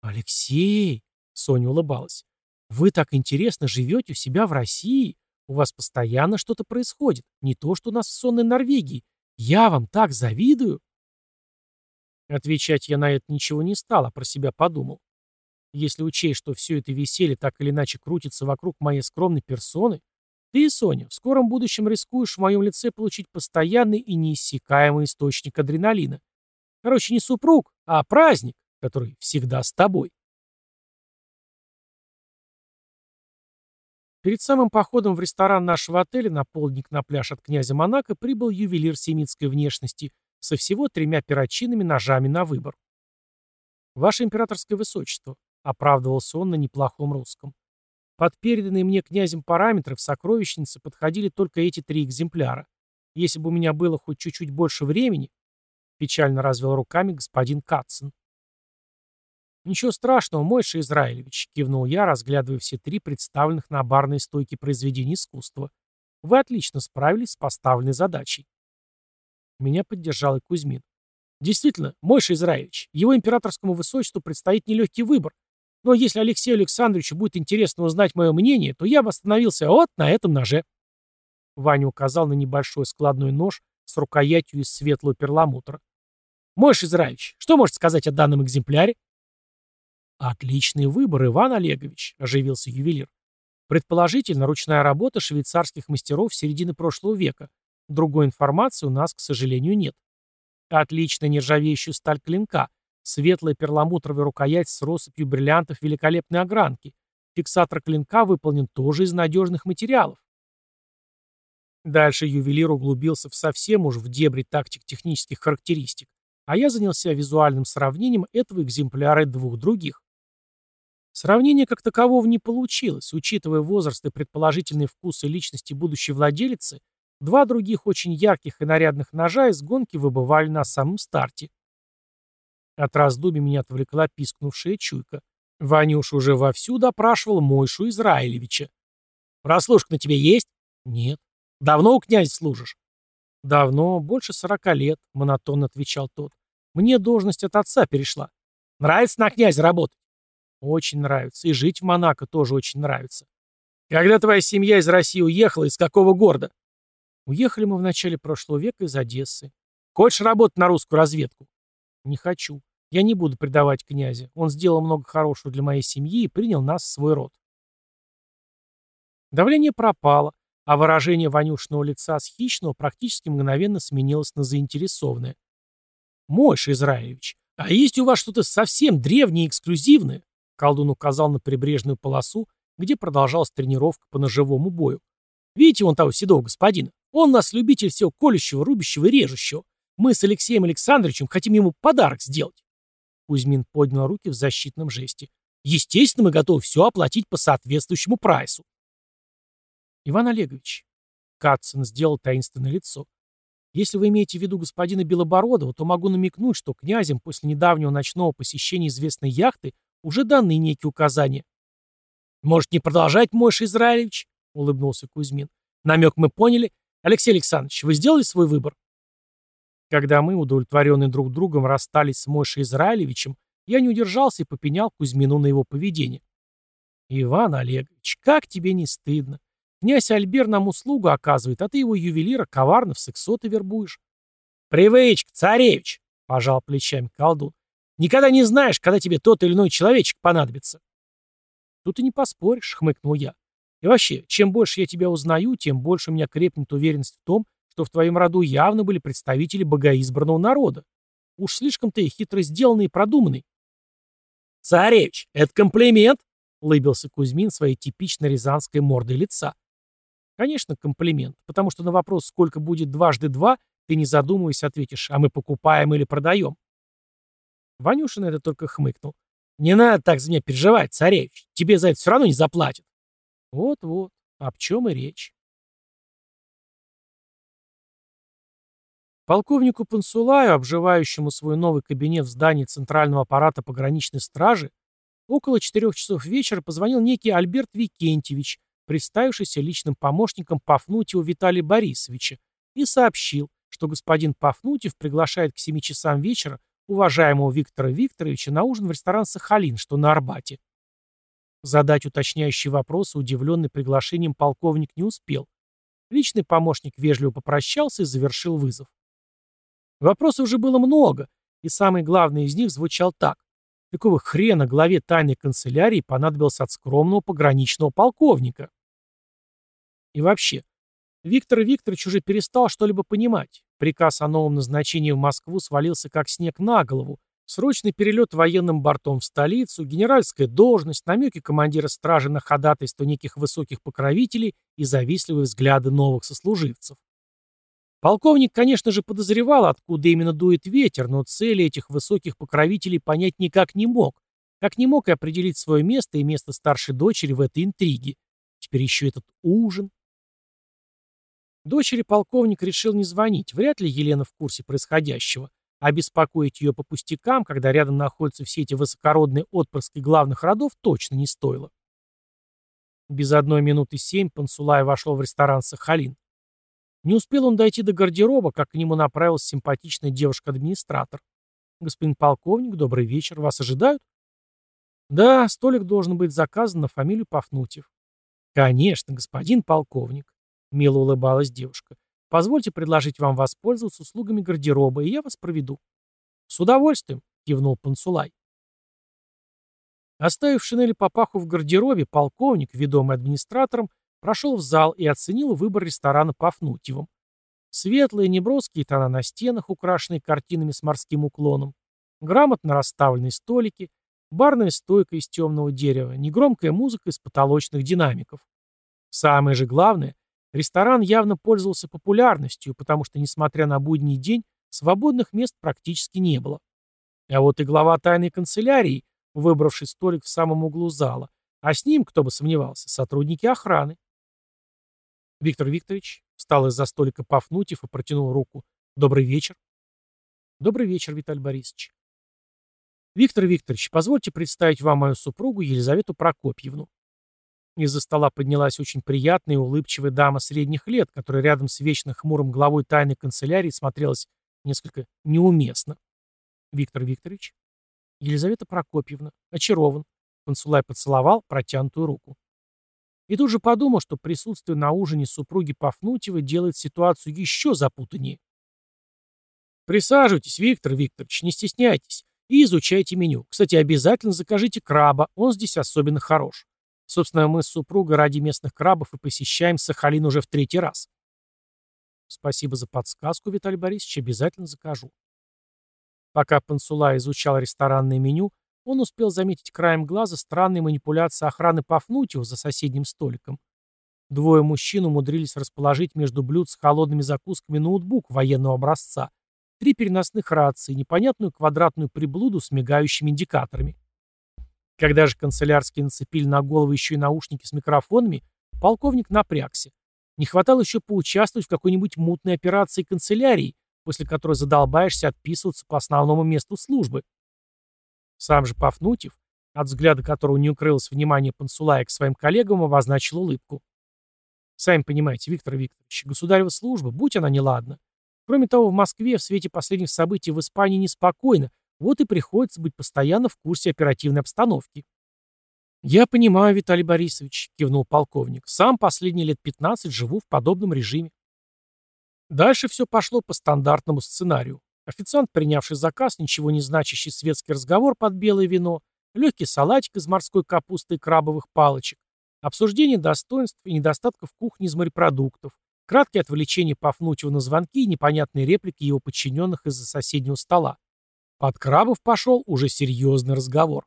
«Алексей!» — Соня улыбалась. «Вы так интересно живете у себя в России. У вас постоянно что-то происходит. Не то, что у нас в сонной Норвегии. Я вам так завидую!» Отвечать я на это ничего не стал, а про себя подумал. Если учесть, что все это веселье так или иначе крутится вокруг моей скромной персоны, ты, Соня, в скором будущем рискуешь в моем лице получить постоянный и неиссякаемый источник адреналина. Короче, не супруг, а праздник, который всегда с тобой. Перед самым походом в ресторан нашего отеля на полдник на пляж от князя Монако прибыл ювелир семитской внешности со всего тремя перочинными ножами на выбор. «Ваше императорское высочество», — оправдывался он на неплохом русском, под переданные мне князем параметры в сокровищнице подходили только эти три экземпляра. Если бы у меня было хоть чуть-чуть больше времени, печально развел руками господин Катсон. «Ничего страшного, Мойша Израилевич», — кивнул я, разглядывая все три представленных на барной стойке произведения искусства. «Вы отлично справились с поставленной задачей». Меня поддержал и Кузьмин. «Действительно, Мойша Израилевич, его императорскому высочеству предстоит нелегкий выбор. Но если Алексею Александровичу будет интересно узнать мое мнение, то я бы остановился вот на этом ноже. Ваня указал на небольшой складной нож с рукоятью из светлого перламутра. Мойш Израилевич, что можете сказать о данном экземпляре? Отличный выбор, Иван Олегович, оживился ювелир. Предположительно, ручная работа швейцарских мастеров середины прошлого века. Другой информации у нас, к сожалению, нет. Отличная нержавеющая сталь клинка, Светлая перламутровая рукоять с россыпью бриллиантов великолепной огранки. Фиксатор клинка выполнен тоже из надежных материалов. Дальше ювелир углубился в совсем уж в дебри тактик-технических характеристик, а я занялся визуальным сравнением этого экземпляра и двух других. Сравнение как такового не получилось, учитывая возраст и предположительные вкусы личности будущей владелицы, два других очень ярких и нарядных ножа из гонки выбывали на самом старте. От раздумий меня отвлекла пискнувшая чуйка. Ванюш уже вовсю допрашивал Мойшу Израилевича. «Прослушка на тебе есть?» «Нет». Давно у князя служишь?» «Давно, больше сорока лет», — монотонно отвечал тот. «Мне должность от отца перешла. Нравится на князя работать?» «Очень нравится. И жить в Монако тоже очень нравится». «Когда твоя семья из России уехала, из какого города?» «Уехали мы в начале прошлого века из Одессы. Хочешь работать на русскую разведку?» «Не хочу. Я не буду предавать князя. Он сделал много хорошего для моей семьи и принял нас в свой род». Давление пропало, а выражение Ванюшного лица с хищного практически мгновенно сменилось на заинтересованное. «Мойша Израилевич, а есть у вас что-то совсем древнее и эксклюзивное?» Колдун указал на прибрежную полосу, где продолжалась тренировка по ножевому бою. «Видите вон того седого господина? Он нас любитель всего колющего, рубящего и режущего. Мы с Алексеем Александровичем хотим ему подарок сделать». Кузьмин поднял руки в защитном жесте. «Естественно, мы готовы все оплатить по соответствующему прайсу». «Иван Олегович», — Катсон сделал таинственное лицо, «если вы имеете в виду господина Белобородова, то могу намекнуть, что князем после недавнего ночного посещения известной яхты уже даны некие указания». «Может, не продолжать, Мойша Израилевич?» — улыбнулся Кузьмин. «Намек мы поняли. Алексей Александрович, вы сделали свой выбор?» Когда мы, удовлетворенные друг другом, расстались с Мойшей Израилевичем, я не удержался и попенял Кузьмину на его поведение. «Иван Олегович, как тебе не стыдно? Князь Альбер нам услугу оказывает, а ты его ювелира коварно в сексоты вербуешь. «Привычка, царевич!» — пожал плечами колдун. «Никогда не знаешь, когда тебе тот или иной человечек понадобится». «Тут и не поспоришь», — хмыкнул я. «И вообще, чем больше я тебя узнаю, тем больше у меня крепнет уверенность в том, что в твоем роду явно были представители богоизбранного народа. Уж слишком ты хитро сделанный и продуманный». «Царевич, это комплимент!» — улыбился Кузьмин своей типичной рязанской мордой лица. Конечно, комплимент, потому что на вопрос, сколько будет дважды два, ты не задумываясь ответишь, а мы покупаем или продаем. Ванюша на это только хмыкнул. Не надо так за меня переживать, царевич. Тебе за это все равно не заплатят. Вот-вот, об чем и речь. Полковнику Пансулаю, обживающему свой новый кабинет в здании Центрального аппарата пограничной стражи, около четырех часов вечера позвонил некий Альберт Викентьевич, представившийся личным помощником Пафнутьева Виталия Борисовича, и сообщил, что господин Пафнутьев приглашает к 7 часам вечера уважаемого Виктора Викторовича на ужин в ресторан «Сахалин», что на Арбате. Задать уточняющие вопросы, удивленный приглашением, полковник не успел. Личный помощник вежливо попрощался и завершил вызов. Вопросов уже было много, и самый главный из них звучал так. Какого хрена главе тайной канцелярии понадобилось от скромного пограничного полковника? И вообще, Виктор Викторович уже перестал что-либо понимать. Приказ о новом назначении в Москву свалился как снег на голову. Срочный перелет военным бортом в столицу, генеральская должность, намеки командира стражи на ходатайство неких высоких покровителей и завистливые взгляды новых сослуживцев. Полковник, конечно же, подозревал, откуда именно дует ветер, но цели этих высоких покровителей понять никак не мог. Как не мог и определить свое место и место старшей дочери в этой интриге. Теперь еще этот ужин. Дочери полковник решил не звонить, вряд ли Елена в курсе происходящего, а беспокоить ее по пустякам, когда рядом находятся все эти высокородные отпрыски главных родов, точно не стоило. Без одной минуты семь Пансулай вошел в ресторан «Сахалин». Не успел он дойти до гардероба, как к нему направилась симпатичная девушка-администратор. «Господин полковник, добрый вечер. Вас ожидают?» «Да, столик должен быть заказан на фамилию Пафнутьев». «Конечно, господин полковник», — мило улыбалась девушка. «Позвольте предложить вам воспользоваться услугами гардероба, и я вас проведу». «С удовольствием», — кивнул Пансулай. Оставив шинель папаху в гардеробе, полковник, ведомый администратором, Прошел в зал и оценил выбор ресторана Пафнутьевым. Светлые, неброские тона на стенах, украшенные картинами с морским уклоном, грамотно расставленные столики, барная стойка из темного дерева, негромкая музыка из потолочных динамиков. Самое же главное, ресторан явно пользовался популярностью, потому что, несмотря на будний день, свободных мест практически не было. А вот и глава тайной канцелярии, выбравший столик в самом углу зала, а с ним, кто бы сомневался, сотрудники охраны. Виктор Викторович встал из-за столика Пафнутьев и протянул руку. «Добрый вечер». «Добрый вечер, Виталий Борисович». «Виктор Викторович, позвольте представить вам мою супругу Елизавету Прокопьевну». Из-за стола поднялась очень приятная и улыбчивая дама средних лет, которая рядом с вечно хмурым главой тайной канцелярии смотрелась несколько неуместно. Виктор Викторович? Елизавета Прокопьевна. Очарован. Консулай поцеловал протянутую руку. И тут же подумал, что присутствие на ужине супруги Пафнутьева делает ситуацию еще запутаннее. Присаживайтесь, Виктор Викторович, не стесняйтесь. И изучайте меню. Кстати, обязательно закажите краба, он здесь особенно хорош. Собственно, мы с супругой ради местных крабов и посещаем Сахалин уже в третий раз. Спасибо за подсказку, Виталий Борисович, обязательно закажу. Пока Пансула изучал ресторанное меню, он успел заметить краем глаза странные манипуляции охраны Пафнутьева за соседним столиком. Двое мужчин умудрились расположить между блюд с холодными закусками ноутбук военного образца, три переносных рации, непонятную квадратную приблуду с мигающими индикаторами. Когда же канцелярские нацепили на голову еще и наушники с микрофонами, полковник напрягся. Не хватало еще поучаствовать в какой-нибудь мутной операции канцелярии, после которой задолбаешься отписываться по основному месту службы. Сам же Пафнутьев, от взгляда которого не укрылось внимание Пансулая к своим коллегам, обозначил улыбку. Сами понимаете, Виктор Викторович, государева служба, будь она неладна. Кроме того, в Москве в свете последних событий в Испании неспокойно, вот и приходится быть постоянно в курсе оперативной обстановки. «Я понимаю, Виталий Борисович», — кивнул полковник. «Сам последние лет 15 живу в подобном режиме». Дальше все пошло по стандартному сценарию. Официант, принявший заказ, ничего не значащий светский разговор под белое вино, легкий салатик из морской капусты и крабовых палочек, обсуждение достоинств и недостатков кухни из морепродуктов, краткое отвлечение Пафнутьева на звонки и непонятные реплики его подчиненных из-за соседнего стола. Под крабов пошел уже серьезный разговор.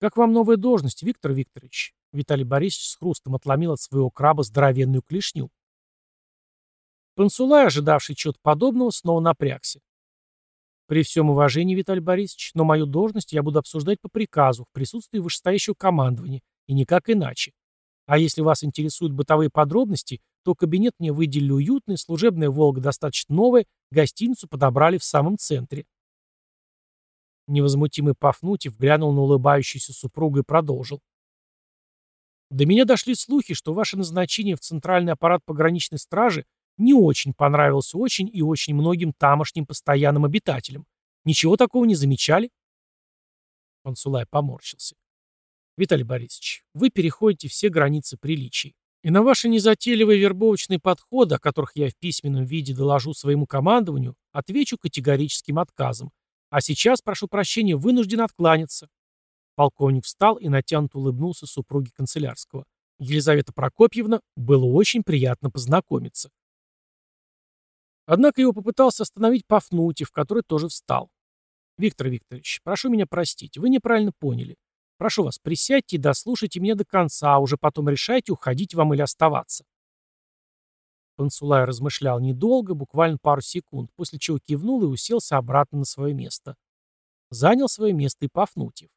«Как вам новая должность, Виктор Викторович?» Виталий Борисович с хрустом отломил от своего краба здоровенную клешню. Пансулай, ожидавший чего-то подобного, снова напрягся. «При всем уважении, Виталий Борисович, но мою должность я буду обсуждать по приказу, в присутствии вышестоящего командования, и никак иначе. А если вас интересуют бытовые подробности, то кабинет мне выделили уютный, служебная «Волга» достаточно новая, гостиницу подобрали в самом центре. Невозмутимый Пафнутьев глянул на улыбающуюся супругу и продолжил. До меня дошли слухи, что ваше назначение в центральный аппарат пограничной стражи не очень понравилось очень и очень многим тамошним постоянным обитателям. Ничего такого не замечали? Консулай поморщился. Виталий Борисович, вы переходите все границы приличий. И на ваши незатейливые вербовочные подходы, о которых я в письменном виде доложу своему командованию, отвечу категорическим отказом, а сейчас, прошу прощения, вынужден откланяться. Полковник встал и натянуто улыбнулся супруге канцелярского. Елизавета Прокопьевна, было очень приятно познакомиться. Однако его попытался остановить Пафнутьев, который тоже встал. «Виктор Викторович, прошу меня простить, вы неправильно поняли. Прошу вас, присядьте и дослушайте меня до конца, а уже потом решайте, уходить вам или оставаться». Пансулай размышлял недолго, буквально пару секунд, после чего кивнул и уселся обратно на свое место. Занял свое место и Пафнутьев.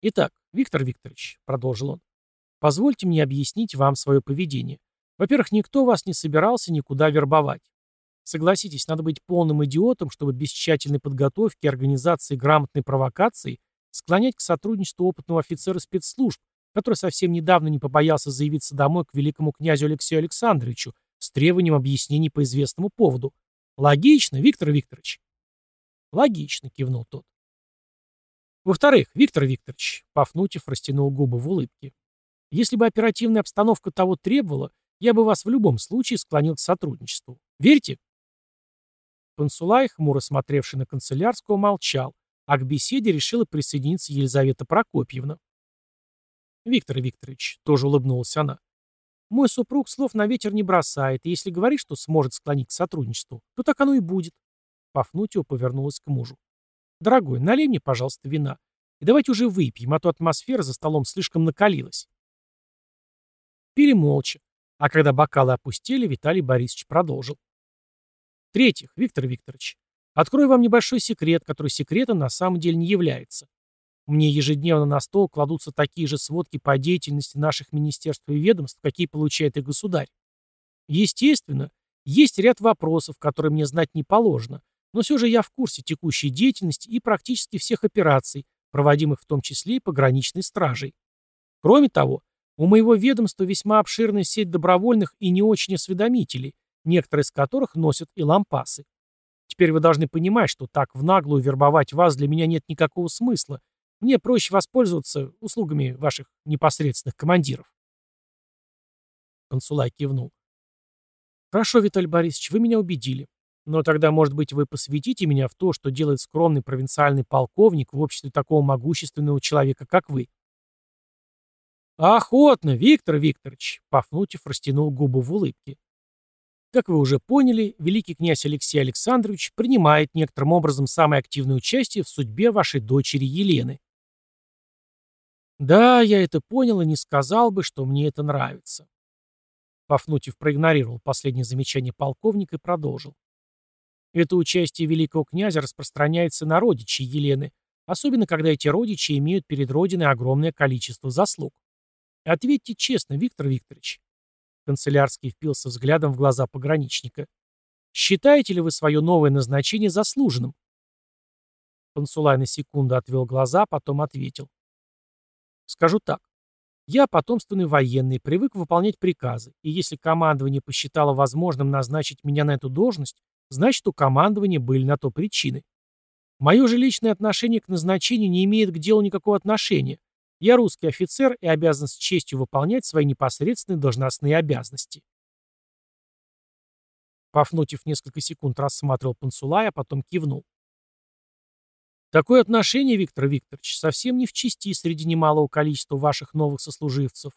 «Итак, Виктор Викторович», — продолжил он, — «позвольте мне объяснить вам свое поведение. Во-первых, никто вас не собирался никуда вербовать. Согласитесь, надо быть полным идиотом, чтобы без тщательной подготовки организации грамотной провокации склонять к сотрудничеству опытного офицера спецслужб, который совсем недавно не побоялся заявиться домой к великому князю Алексею Александровичу с требованием объяснений по известному поводу. Логично, Виктор Викторович? Логично, кивнул тот. Во-вторых, Виктор Викторович, Пафнутьев растянул губы в улыбке, если бы оперативная обстановка того требовала, я бы вас в любом случае склонил к сотрудничеству. Верите? Пансулай, хмуро смотревший на канцелярского, молчал, а к беседе решила присоединиться Елизавета Прокопьевна. Виктор Викторович, тоже улыбнулась она. Мой супруг слов на ветер не бросает, и если говорит, что сможет склонить к сотрудничеству, то так оно и будет. Пафнутьева повернулась к мужу. Дорогой, налей мне, пожалуйста, вина. И давайте уже выпьем, а то атмосфера за столом слишком накалилась. Пили молча, а когда бокалы опустили, Виталий Борисович продолжил. В-третьих, Виктор Викторович, открою вам небольшой секрет, который секретом на самом деле не является. Мне ежедневно на стол кладутся такие же сводки по деятельности наших министерств и ведомств, какие получает и государь. Естественно, есть ряд вопросов, которые мне знать не положено, но все же я в курсе текущей деятельности и практически всех операций, проводимых в том числе и пограничной стражей. Кроме того, у моего ведомства весьма обширная сеть добровольных и не очень осведомителей, некоторые из которых носят и лампасы. Теперь вы должны понимать, что так в наглую вербовать вас для меня нет никакого смысла. Мне проще воспользоваться услугами ваших непосредственных командиров. Консулай кивнул. Хорошо, Виталий Борисович, вы меня убедили. Но тогда, может быть, вы посвятите меня в то, что делает скромный провинциальный полковник в обществе такого могущественного человека, как вы. Охотно, Виктор Викторович, Пафнутьев растянул губы в улыбке. Как вы уже поняли, великий князь Алексей Александрович принимает некоторым образом самое активное участие в судьбе вашей дочери Елены. Да, я это понял и не сказал бы, что мне это нравится. Пафнутьев проигнорировал последнее замечание полковника и продолжил. Это участие великого князя распространяется на родичей Елены, особенно когда эти родичи имеют перед Родиной огромное количество заслуг. Ответьте честно, Виктор Викторович, Канцелярский впился взглядом в глаза пограничника. «Считаете ли вы свое новое назначение заслуженным?» Консулай на секунду отвел глаза, потом ответил. «Скажу так. Я потомственный военный, привык выполнять приказы, и если командование посчитало возможным назначить меня на эту должность, значит, у командования были на то причины. Мое же личное отношение к назначению не имеет к делу никакого отношения, я русский офицер и обязан с честью выполнять свои непосредственные должностные обязанности. Пафнутьев несколько секунд рассматривал Пансулая, а потом кивнул. Такое отношение, Виктор Викторович, совсем не в чести среди немалого количества ваших новых сослуживцев.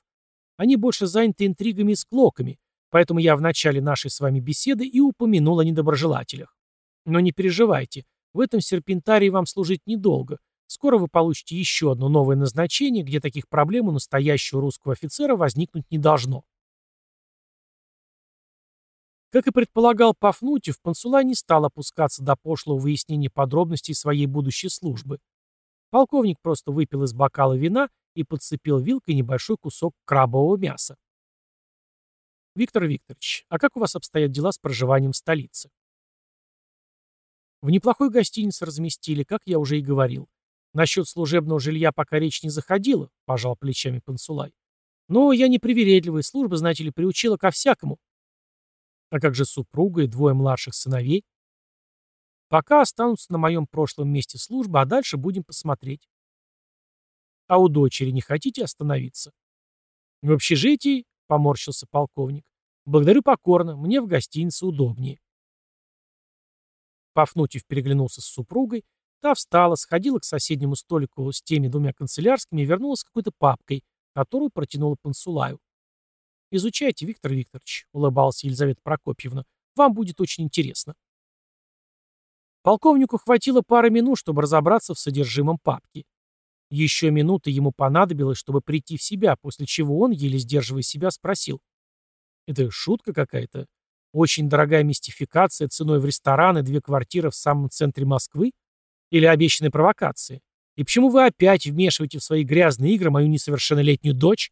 Они больше заняты интригами и склоками, поэтому я в начале нашей с вами беседы и упомянул о недоброжелателях. Но не переживайте, в этом серпентарии вам служить недолго, Скоро вы получите еще одно новое назначение, где таких проблем у настоящего русского офицера возникнуть не должно. Как и предполагал Пафнутьев, Пансула не стал опускаться до пошлого выяснения подробностей своей будущей службы. Полковник просто выпил из бокала вина и подцепил вилкой небольшой кусок крабового мяса. «Виктор Викторович, а как у вас обстоят дела с проживанием в столице?» В неплохой гостинице разместили, как я уже и говорил. Насчет служебного жилья пока речь не заходила, пожал плечами Пансулай. Но я не привередливый, служба, знаете ли, приучила ко всякому. А как же супруга и двое младших сыновей? Пока останутся на моем прошлом месте службы, а дальше будем посмотреть. А у дочери не хотите остановиться? В общежитии, поморщился полковник. Благодарю покорно, мне в гостинице удобнее. Пафнутьев переглянулся с супругой, Та встала, сходила к соседнему столику с теми двумя канцелярскими и вернулась с какой-то папкой, которую протянула Пансулаю. «Изучайте, Виктор Викторович», — улыбалась Елизавета Прокопьевна. «Вам будет очень интересно». Полковнику хватило пары минут, чтобы разобраться в содержимом папки. Еще минуты ему понадобилось, чтобы прийти в себя, после чего он, еле сдерживая себя, спросил. «Это шутка какая-то? Очень дорогая мистификация ценой в ресторан и две квартиры в самом центре Москвы? Или обещанной провокации? И почему вы опять вмешиваете в свои грязные игры мою несовершеннолетнюю дочь?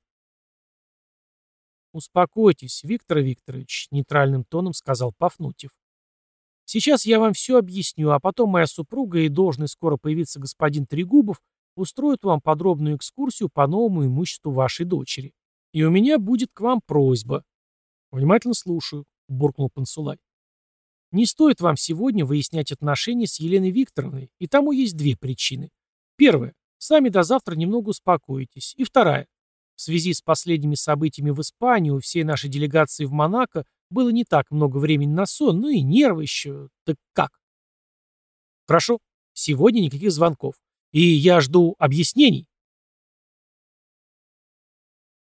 «Успокойтесь, Виктор Викторович», — нейтральным тоном сказал Пафнутьев. «Сейчас я вам все объясню, а потом моя супруга и должный скоро появиться господин Трегубов устроят вам подробную экскурсию по новому имуществу вашей дочери. И у меня будет к вам просьба». «Внимательно слушаю», — буркнул Пансулай. Не стоит вам сегодня выяснять отношения с Еленой Викторовной, и тому есть две причины. Первая. Сами до завтра немного успокоитесь. И вторая. В связи с последними событиями в Испании у всей нашей делегации в Монако было не так много времени на сон, ну и нервы еще. Так как? Хорошо. Сегодня никаких звонков. И я жду объяснений.